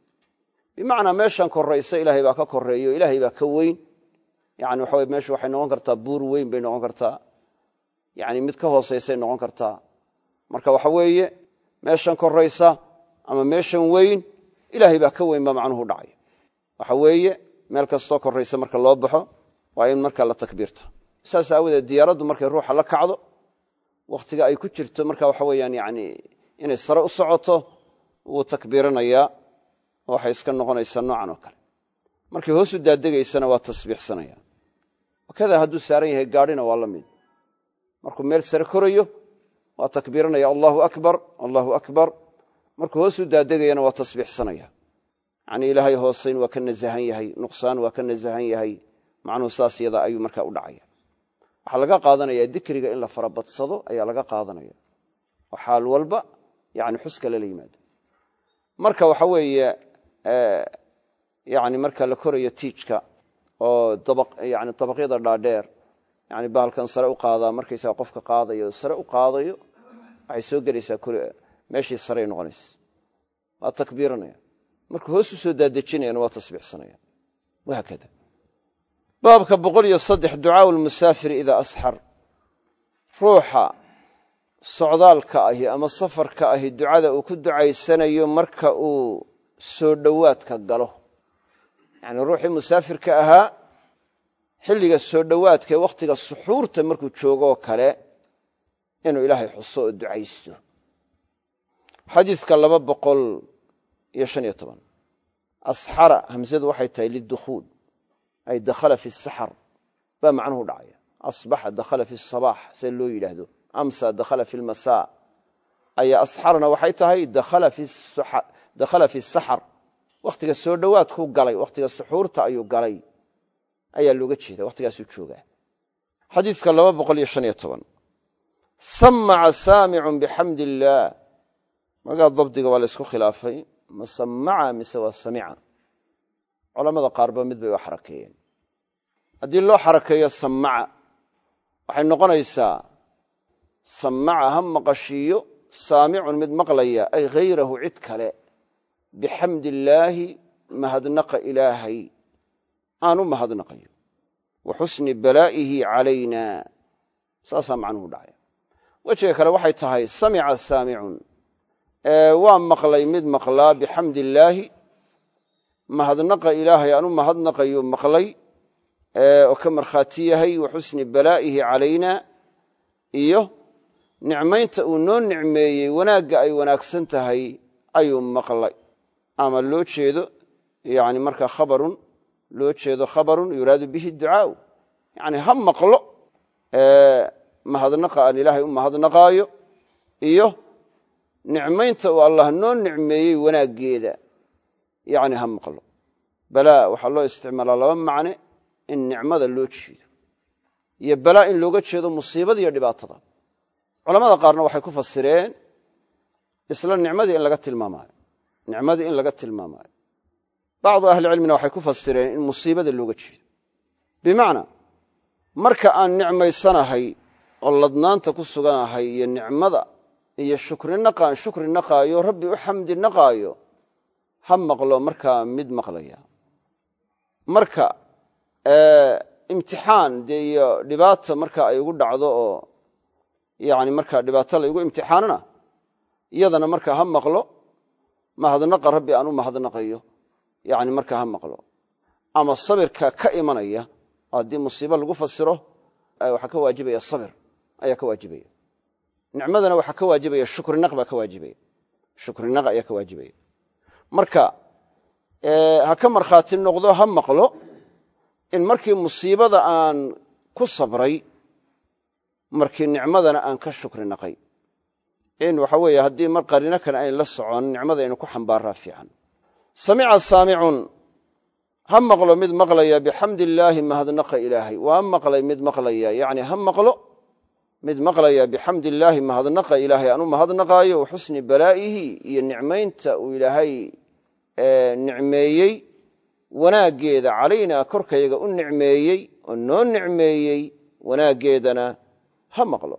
bimacnaa meeshan koraysa ilaahay baa ka koreeyo ilaahay baa ka weyn yani waxa weye meeshu waxay noqon kartaa buur weyn bay noqon kartaa. Yani mid ka hoosaysay noqon kartaa. Marka waxa weeye meeshan koraysa ama meeshan weyn ilaahay baa ka weyn baa macnuhu dhacay. Waxa weeye meel kastoo koraysa marka loo baxo waa in marka la takbiirta saas aawadeed diyaaraddu markay ruuxa la kacdo wakhtiga ay ku jirto marka waxa weyaan yani inay sare u socoto wuu takbiiranayaa waxay iska noqonaysaa noocan oo kale. Markay hoosu daadegaysana waa tasbiixsanaya wakadaa hadduu saaran yahay gaadhina waa la mid. Markuu meel sare korayo waa takbiiranaya allahu akbar allahu akbar. Markuu hoosu daadegayana waa tasbiixsanaya. Yanii ilaahay hoosayn waa ka nasahan yahay nuqsaan waa ka nasahan yahay. Macnuhu saas yada ayuu markaa u dhacaya. Waxaa laga qaadanaya dikriga in la farabadsado ayaa laga qaadanaya. Oo xaal walba yani xuska lala yimaado. Marka waxa weeye yani marka la korayo tiijka oo yani dabaqyada dhaadheer yani bahalkan sare u qaadaa markaysaga qofka qaadayo sare u qaadayo waxay soo gelaysaa meeshii sarey noqonaysa. Waa takbiiranaya. Markuu hoos u soo daadejinayana waa tasbiixsanaya. Wahaakada baabka boqol iyo saddex ducaau lmusaafiri idaa asxar. Ruuxa socdaalka ahi ama safarka ahi ducada uu ku ducaysanayo marka uu soo dhowaadka galo yacni ruuxii musaafirka ahaa xilliga soo dhowaadkaee wakhtiga suxuurta markuu joogoo kale inuu ilaahay xuso oo ducaysto. Xadiiska laba boqol iyo shan iyo toban. Asxara hamsadu waxay tahay lidukhuul ay dakhala fi saxar baa macnuhu dhacaya. Asbaxa dakhala fi sabaax see loo yidhaahdo. Amsa dakhala fi lmasaa. Ayaa asxarna waxay tahay dakhala fi saxar wakhtiga soo dhowaadku galay wakhtiga suxuurta ayuu galay. Ayaa looga jeeda wakhtigaasuu joogaa. Xadiiska laba boqol iyo shan iyo toban. Samaca saamicun bixamdi illaah magaa dabdiga waa la ysku khilaafay. Ma samaca mise waa samica? Culamada qaarba mid bay u xarakeeyeen haddii loo xarakeeyo samaca waxay noqonaysaa samaca ha maqashiiyo saamicun mid maqlaya ay hayrahu cid kale bixamdi illaahi mahadnaqa ilaahay. Aan u mahadnaqayo. Wa xusni balaa'ihi calayna. Saasaa macnuhu dhacaya wejiga kale waxay tahay samica saamicun. Waa maqlay mid maqlaa bixamdi illaahi mahadnaqa ilaahay aan u mahadnaqayo maqlay. Oo ka markhaati yahay wa xusni balaa'ihi calayna. Iyo nicmaynta uu noo nicmeeyey wanaagga ay wanaagsan tahay ayuu maqlay ama loo jeedo yani markaa khabarun loo jeedo khabarun yuraadu bihi ducaau yani ha maqlo mahadnaqa aan ilaahay u mahadnaqaayo iyo nicmaynta uu allah noo nicmeeyey wanaaggeeda yani ha maqlo. Balaa waxaa loo isticmaalaa laba macne in nicmada loo jeedo iyo balaa in looga jeedo musiibada iyo dhibaatada. Culamada qaarna waxay ku fasireen isla nicmadii in laga tilmaamaayo nicmadii in laga tilmaamaayo. Bacdu ahlicilmina waxay ku fasireen in musiibada looga jeedo. Bimacnaa marka aan nicmaysanahay oo ladnaanta ku suganahay iyo nicmada iyo shukri naqaan shukri naqaayo rabbi u xamdi naqaayo ha maqlo markaa mid maqlaya. Marka imtixaan dee iyo dhibaata marka ay ugu dhacdo oo yani markaa dhibaato laygu imtixaanana iyadana marka ha maqlo mahadnaqa rabbi aan u mahadnaqayo. Yani marka ha maqlo. Ama sabirka ka imanaya haddii musiibo lagu fasiro waxaa ka waajibaya sabir ayaa ka waajibaya. Nicmadana waxaa ka waajibaya shukrinaq baa ka waajibaya. Shukrinaq ayaa ka waajibaya. Marka ha ka markhaati noqdo ha maqlo in markii musiibada aan ku sabray markii nicmadana aan ka shukri in waxa weeye haddii mar qarino kale ayn la socon nicmada aynu ku xambaaraa fiican. Samica saamicun ha maqlo mid maqlaya bixamdi illaahi mahadnaqa ilaahay. Waa maqlay mid maqlaya yani ha maqlo mid maqlaya bixamdi illaahi mahadnaqa ilaahay. Aan u mahadnaqaayo wa xusni balaa'ihi iyo nicmaynta uu ilaahay nicmeeyey. Wanaaggeeda calaynaa korkayaga u nicmeeyey oo noo nicmeeyey wanaaggeedana ha maqlo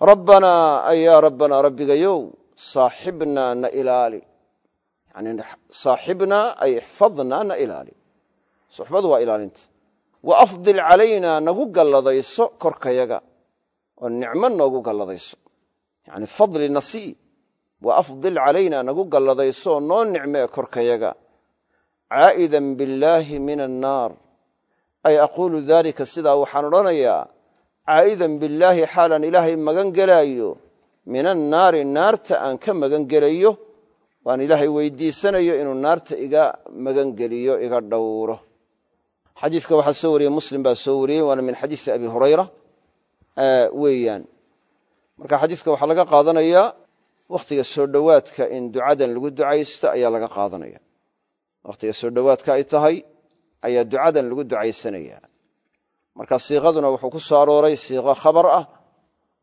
rabbanaa ayaa rabbanaa rabbigayow saaxibnaa na ilaali. Yani saaxibnaa ay ixfadnaa na ilaali. Suxbadu waa ilaalinta. Wa afdil calaynaa nagu galladayso korkayaga. Oo nicmo noogu galladayso. Yani fadli nasii wa afdil calaynaa nagu galladayso oo noo nicmee korkayaga. Caa'idan billaahi min annaar. Ay aquulu daalika sidaa waxaan odhanayaa caa'idan billaahi xaalaan ilaahay magan gelaayo min annaari naarta aan ka magan gelayo waan ilaahay weydiisanayo inuu naarta iga magangeliyo iga dhowro. Xadiiska waxaa soo wariyey muslim baa soo wariyey waana min xadiisi abi hurayra weeyaan. Marka xadiiska waxaa laga qaadanayaa wakhtiga soo dhowaadka in ducadan lagu ducaysto ayaa laga qaadanaya. Wakhtiga soo dhowaadka ay tahay ayaa ducadan lagu ducaysanaya marka siiqaduna wuxuu ku soo arooray siiqo khabar ah.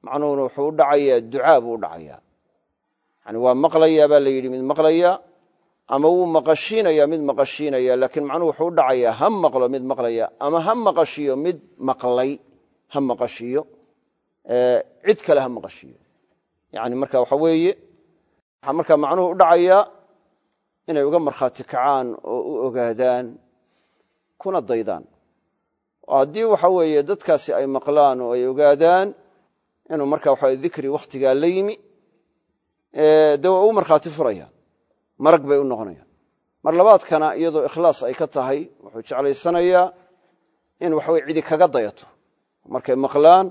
Macnuhuna wuxuu u dhacayaa ducaa buu u dhacayaa. Yani waa maqlayaa baa la yidhi mid maqlaya ama wuu maqashiinaya mid maqashiinaya laakiin macnuhu wuxuu dhacayaa ha maqlo mid maqlaya ama ha maqashiyo mid maqlay ha maqashiyo. Cid kale ha maqashiyo. Yani marka waxa weeye waxaa markaa macnuhu u dhacayaa inay uga markhaati kacaan oo u ogaadaan kuna daydaan haddii waxa weeye dadkaasi ay maqlaan oo ay ogaadaan inuu marka waxa dikri wakhtigaa la yimi dee waa ugu markhaati furayaan marag bay u noqonayaan. Mar labaadkana iyadoo ikhlaas ay ka tahay wuxuu jeclaysanayaa in waxaweye cidi kaga dayato. Markay maqlaan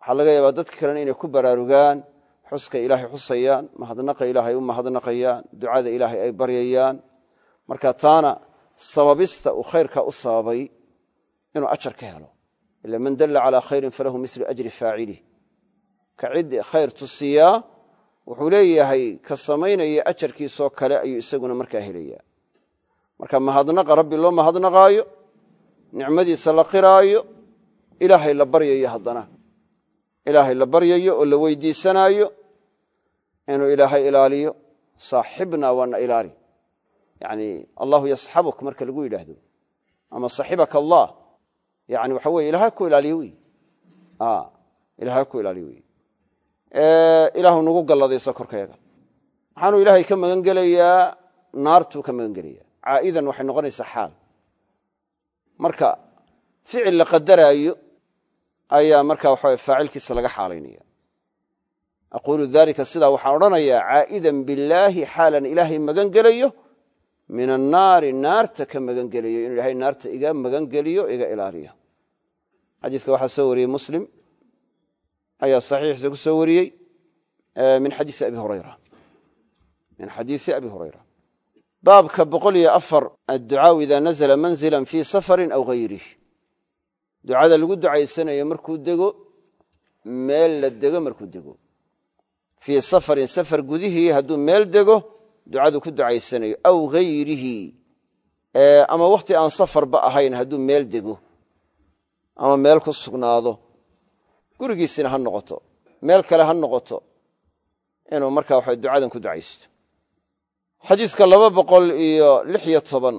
waxaa laga yaabaa dadka kalena inay ku baraarugaan xuska ilaahay xusayaan mahadnaqa ilaahay u mahadnaqayaan ducada ilaahay ay baryayaan. Marka taana sababista uu khayrka u sababay inuu ajar ka helo. Ila man dalla calaa khayrin falahu mislu ajri faacilih ka cid khayr tusiyaa wuxuu leeyahay ka samaynaya ajarkiisoo kale ayuu isaguna markaa helaya marka mahadnaqa rabbi loo mahadnaqaayo nicmadiisa la qiraayo? Ilaahay la baryayo haddana. Ilaahay la baryayo oo la weydiisanaayo inuu ilaahay ilaaliyo. Saaxibna waana ilaali. Yani allahu yasxabuk marka lagu yidhaahdo. Ama saxibaka allah yani waxa weye ilahay ku ilaaliyo wey ilahay ku ilaaliyo wey ilaahu nagu galladayso korkayaga waxaanuu ilaahay ka magan gelayaa naartuu ka magan gelaya caa'idan waxay noqonaysaa xaal. Marka ficil la qadaraayo ayaa marka waxa faacilkiisa laga xaalaynaya. Aquulu dalika sidaa waxaan odhanayaa caa'idan billaahi xaalan ilaahay magan gelayo min annaari naarta ka magan gelayo inuu ilahay naarta iga magan geliyo iga ilaaliyo. Xadiiska waxaa soo wariyey muslim. Ayaa saxiixiisa ku soo wariyey min xadiisi abi hurayra. Min xadiisi abi hurayra. Baabka boqol iyo afar adducaau ida nazla manzila fii safarin aw hayrih ducada lagu ducaysanayo markuu dego meel la dego markuu dego. Fii safarin safar gudihii hadduu meel dego ducadu ku ducaysanayo aw hayrihi ama wakhti aan safarba ahayn hadduu meel dego ama meel ku sugnaado gurigiisina ha noqoto meel kale ha noqoto inuu markaa waxa ducadan ku ducaysto. Xadiiska laba boqol iyo lix iyo toban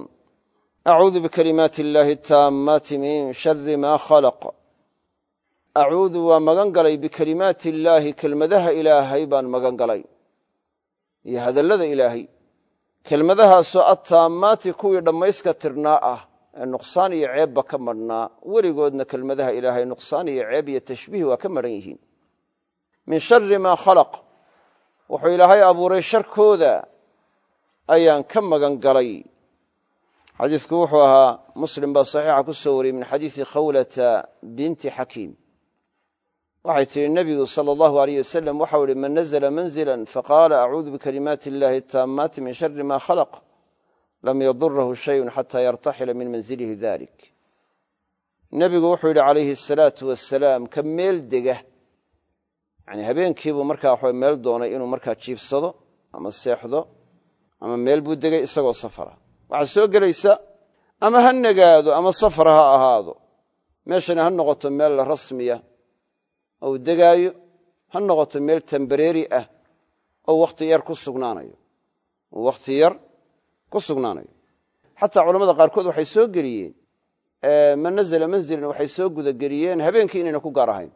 acuudu bikalimaati illaahi taammaati min shari maa khalaq. Acuudu waa magan galay bikalimaati illaahi kelmadaha ilaahay baan magan galay iyo hadallada ilaahay. Kelmadahaasoo attaammaati kuwii dhammayska tirnaa ah ee nuqsaan iyo ceebba ka madhnaa weligoodna kelmadaha ilaahay nuqsaan iyo ceeb iyo tashbiih waa ka madhan yihiin. Min shari maa khalaq wuxuu ilaahay abuuray sharkooda ayaan ka magan galay. Xadiisku wuxuu ahaa muslim baa saxiixa ku soo wariyey min xadiisi khawlata binti xakiim waxay tihi nebigu sala allahu aleyh wasalam waxau ihi man nazla manzila faqaala acuudu bikalimaati illahi taammaati min shari ma khalaq. Lam yadurahu shayun xata yartaxila min manzilihi dalik nebigu wuxuu yidhi calayhi asalaatu wasalaam ka meel dega. Yani habeenkiibuu markaa waxa meel doonay inuu markaa jiifsado ama seexdo ama meel buu degay isagoo safara. Waxaa soo gelaysa ama ha nagaado ama safar ha ahaado. Meeshana ha noqoto meel rasmiya ou degaayo ha noqoto meel tambareeri ah oo wakhti yar ku sugnaanayo. Oo wakhti yar ku sugnaanayo. Xataa culamada qaarkood waxay soo geliyeen man nazla manzilan waxay soo gudageliyeen habeenkii inayna ku gaar ahayn.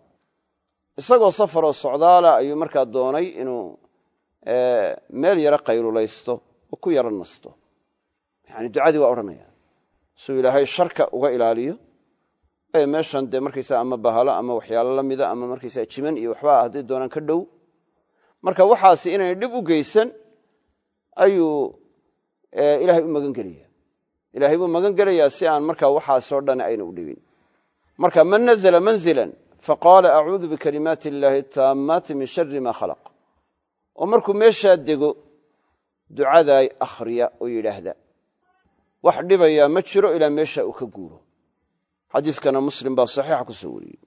Isagoo safaroo socdaala ayuu markaa doonay inuu meel yaro qaylulaysto oo ku yaro nasto. Yani ducadii waa odhanaya suu ilaahay sharka uga ilaaliyo meeshan dee markaysaa ama bahalo ama waxyaalo la mida ama markaysaa jiman iyo waxba hadday doonaan ka dhow. Marka waxaasi inayna dhib u geysan ayuu ilaahay u magan gelaya ilaahay buu magan gelayaa si aan markaa waxaasoo dhan ayna u dhibin. Marka man nazla manzilan faqaala acuudu bikalimaati illaahi taammaati min shari ma khalaq. Oo markuu meeshaa dego ducadaa akhriya oo yidhaahda wax dhibayaa ma jiro ilaa meesha uu ka guuro xadiiskana muslim baa saxiixa ku soo wariyey.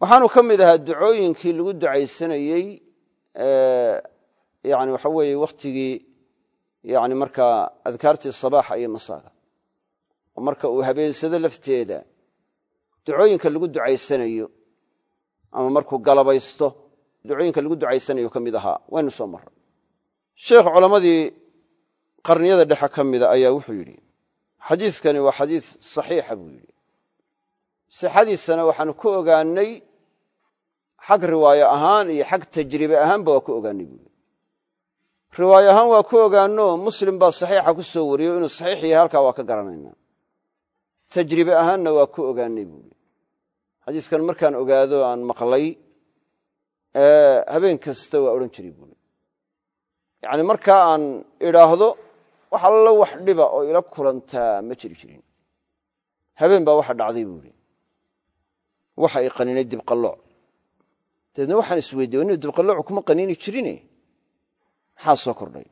Waxaanu ka mid ahaa ducooyinkii lagu ducaysanayey yani waxa weeye wakhtigii yani markaa adkaartii sabaaxa iyo masaaga. Oo marka uu habeensado lafteeda ducooyinka lagu ducaysanayo ama markuu galabaysto ducooyinka lagu ducaysanayo ka mid ahaa waynu soo marray. Sheekh culammadii qarniyada dhexe ka mida ayaa wuxuu yidhi xadiiskani waa xadiis saxiixa buu yidhi sixadiisana waxaanu ku ogaanay xag riwaayo ahaan iyo xag tajribe ahaanba waa ku ogaanay buui riwaayo ahaan waa ku ogaano muslim baa saxiixa ku soo wariyo inuu saxiix yahay halkaa waa ka garanayna tajribe ahaanna waa ku ogaanay buui xadiiskan markaan ogaado aan maqlay habeen kasta waa odhan jiray buui yacni markaa aan idhaahdo wax allo wax dhiba oo ila kulantaa ma jiri jirin. Habeen baa waxa dhacday buui waxa i qaninay dibqallooc dabeedna waxaan isweydiye inu dibqalloocu kuma qaniini jirine maxaa soo kordhay?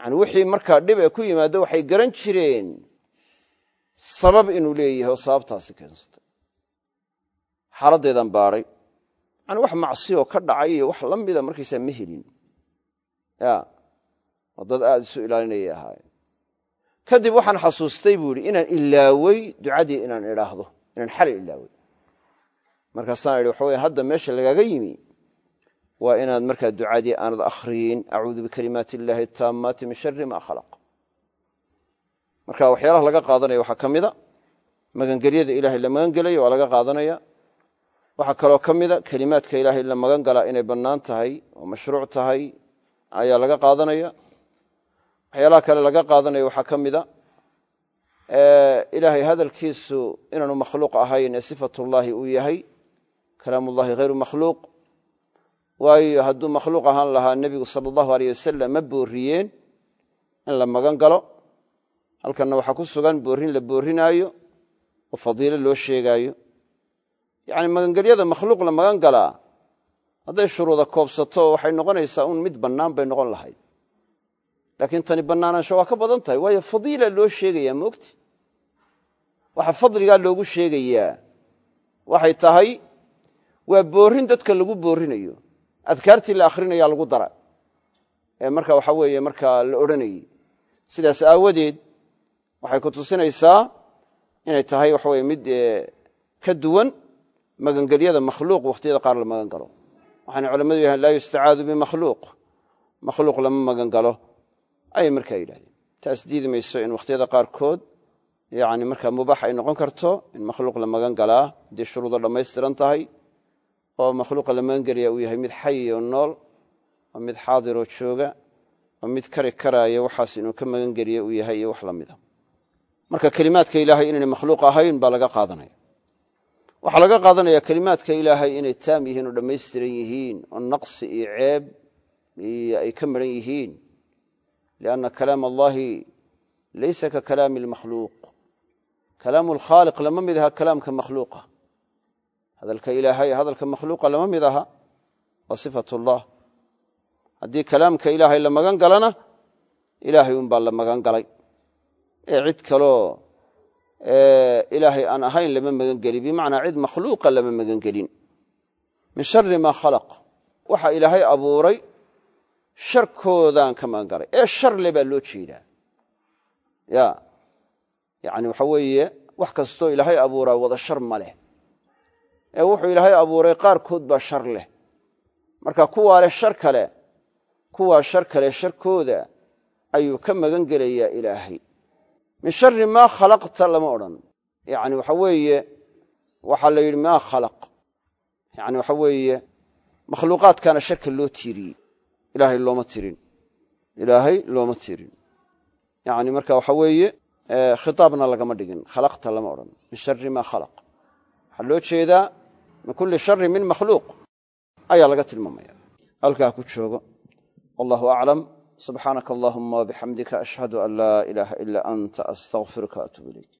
Yani wixii markaa dhib ee ku yimaado waxay garan jireen sabab inuu leeyahay oo sababtaasi keensatay. Xaaladdeedan baadhay yani wax macsioo ka dhacay iyo wax la mida markaysaa ma helin. Ya oo dad aada isu ilaalinayay ahaayeen. Kadib waxaan xasuustay buu yidhi inaan ilaawey ducadii inaan idhaahdo inaan xalay ilaawey markaasaan idhi waxa weye hadda meesha lagaaga yimi? Waa inaad markaa ducadii aanad akhriyin acuudu bikalimaati illaahi taammaati min shari ma khalaq. Marka waxyaalaha laga qaadanaya waxaa ka mida magangelyada ilahay la magan gelayo waa laga qaadanaya. Waxaa kaloo ka mida kelimaadka ilaahay la magan inay bannaan tahay oo mashruuc tahay ayaa laga qaadanaya. Waxyaalaha kale laga qaadanaya waxaa ka mida ilaahay hadalkiisu inaanu makhluuq ahayn ee sifatullaahi uu yahay kalaamullahi hayru makhluuq. Waayo hadduu makhluuq ahaan lahaa nebigu sala allahu aleyh wasalam ma booriyeen in la magan galo. Halkanna waxaa ku sugan boorrin la boorrinaayo oo fadiilo loo sheegaayo. Yacni magangelyada makhluuq la magan galaa hadday shuruuda koobsato waxay noqonaysaa un mid bannaan bay noqon lahayd. Laakiin tani bannaanaansho waa ka badan tahay waayo fadiila loo sheegayaa moogti waxaa fadligaa loogu sheegayaa? Waxay tahay waa boorin dadka lagu boorinayo. Adkaartii la akhrinayaa lagu dara ee marka waxa weeye markaa la odhanayey sidaas aawadeed waxay ku tusinaysaa inay tahay waxa weye mid ka duwan magangelyada makhluuq wakhtiyada qaar la magan galo. Waxaana culamadu yahaen laa yustacaadu bimakhluuq. Makhluuq lama magan galo. Ayay markaa yidhahdeen. Taas diidi mayso in wakhtiyada qaarkood yani markaa mubaax ay noqon karto in makhluuq la magan galaa haddii shuruudo dhammaystiran tahay oo makhluuqa la magan gelaya uu yahay mid xayi oo nool oo mid xaadiroo jooga oo mid kari karaaya waxaas inuu ka magan geliye uu yahay iyo wax la mida. Marka kelimaadka ilaahay inaynay makhluuq ahayn baa laga qaadanaya. Waxaa laga qaadanaya kelimaadka ilaahay inay taam yihiin oo dhammaystiran yihiin oo naqsi iyo ceeb iyo ay ka maran yihiin. Lianna kalaam allahi laysa ka kalaami almakhluuq. Kalaamu alkhaaliq lama mid aha kalaamka makhluuqa hadalka ilaahay hadalka makhluuqa lama mid aha waa sifat ullah haddii kalaamka ilaahay la magan galana ilaahay unbaa la magan galay. Ee cid kaloo ilaahay aan ahayn lama magan gelin bimacnaa cid makhluuqa lama magan gelin. Min shari maa khalaq. Waxa ilaahay abuuray sharkoodaan ka magan galay. Ee sharle baa loo jeedaa. Ya yani waxa weeye wax kastoo ilaahay abuuraa wada shar ma leh ee wuxuu ilaahay abuuray qaarkood baa shar leh. Marka kuwaa leh shar kale kuwaa shar kale sharkooda ayuu ka magan gelayaa ilaahay. Min shari maa khalaqta lama odhan. Yani waxa weeye waxaa la yidhi maa khalaq. Yani waxa weeye makhluuqaadkaana sharka loo tiiriyey. Ilaahay looma tirin. Ilaahay looma tirin. Yani marka waxa weeye khitaabna lagama dhigin. Khalaqta lama odhan. Min shari maa khalaq. Waxaa loo jeedaa min kulli shari min makhluuq. Ayaa laga tilmaamaya. Halkaa ku joogo. Wallahu aclam. Subxaanaka allahuma wabixamdika ashhadu an laa ilaaha ila anta astaqfiruka atub ilayk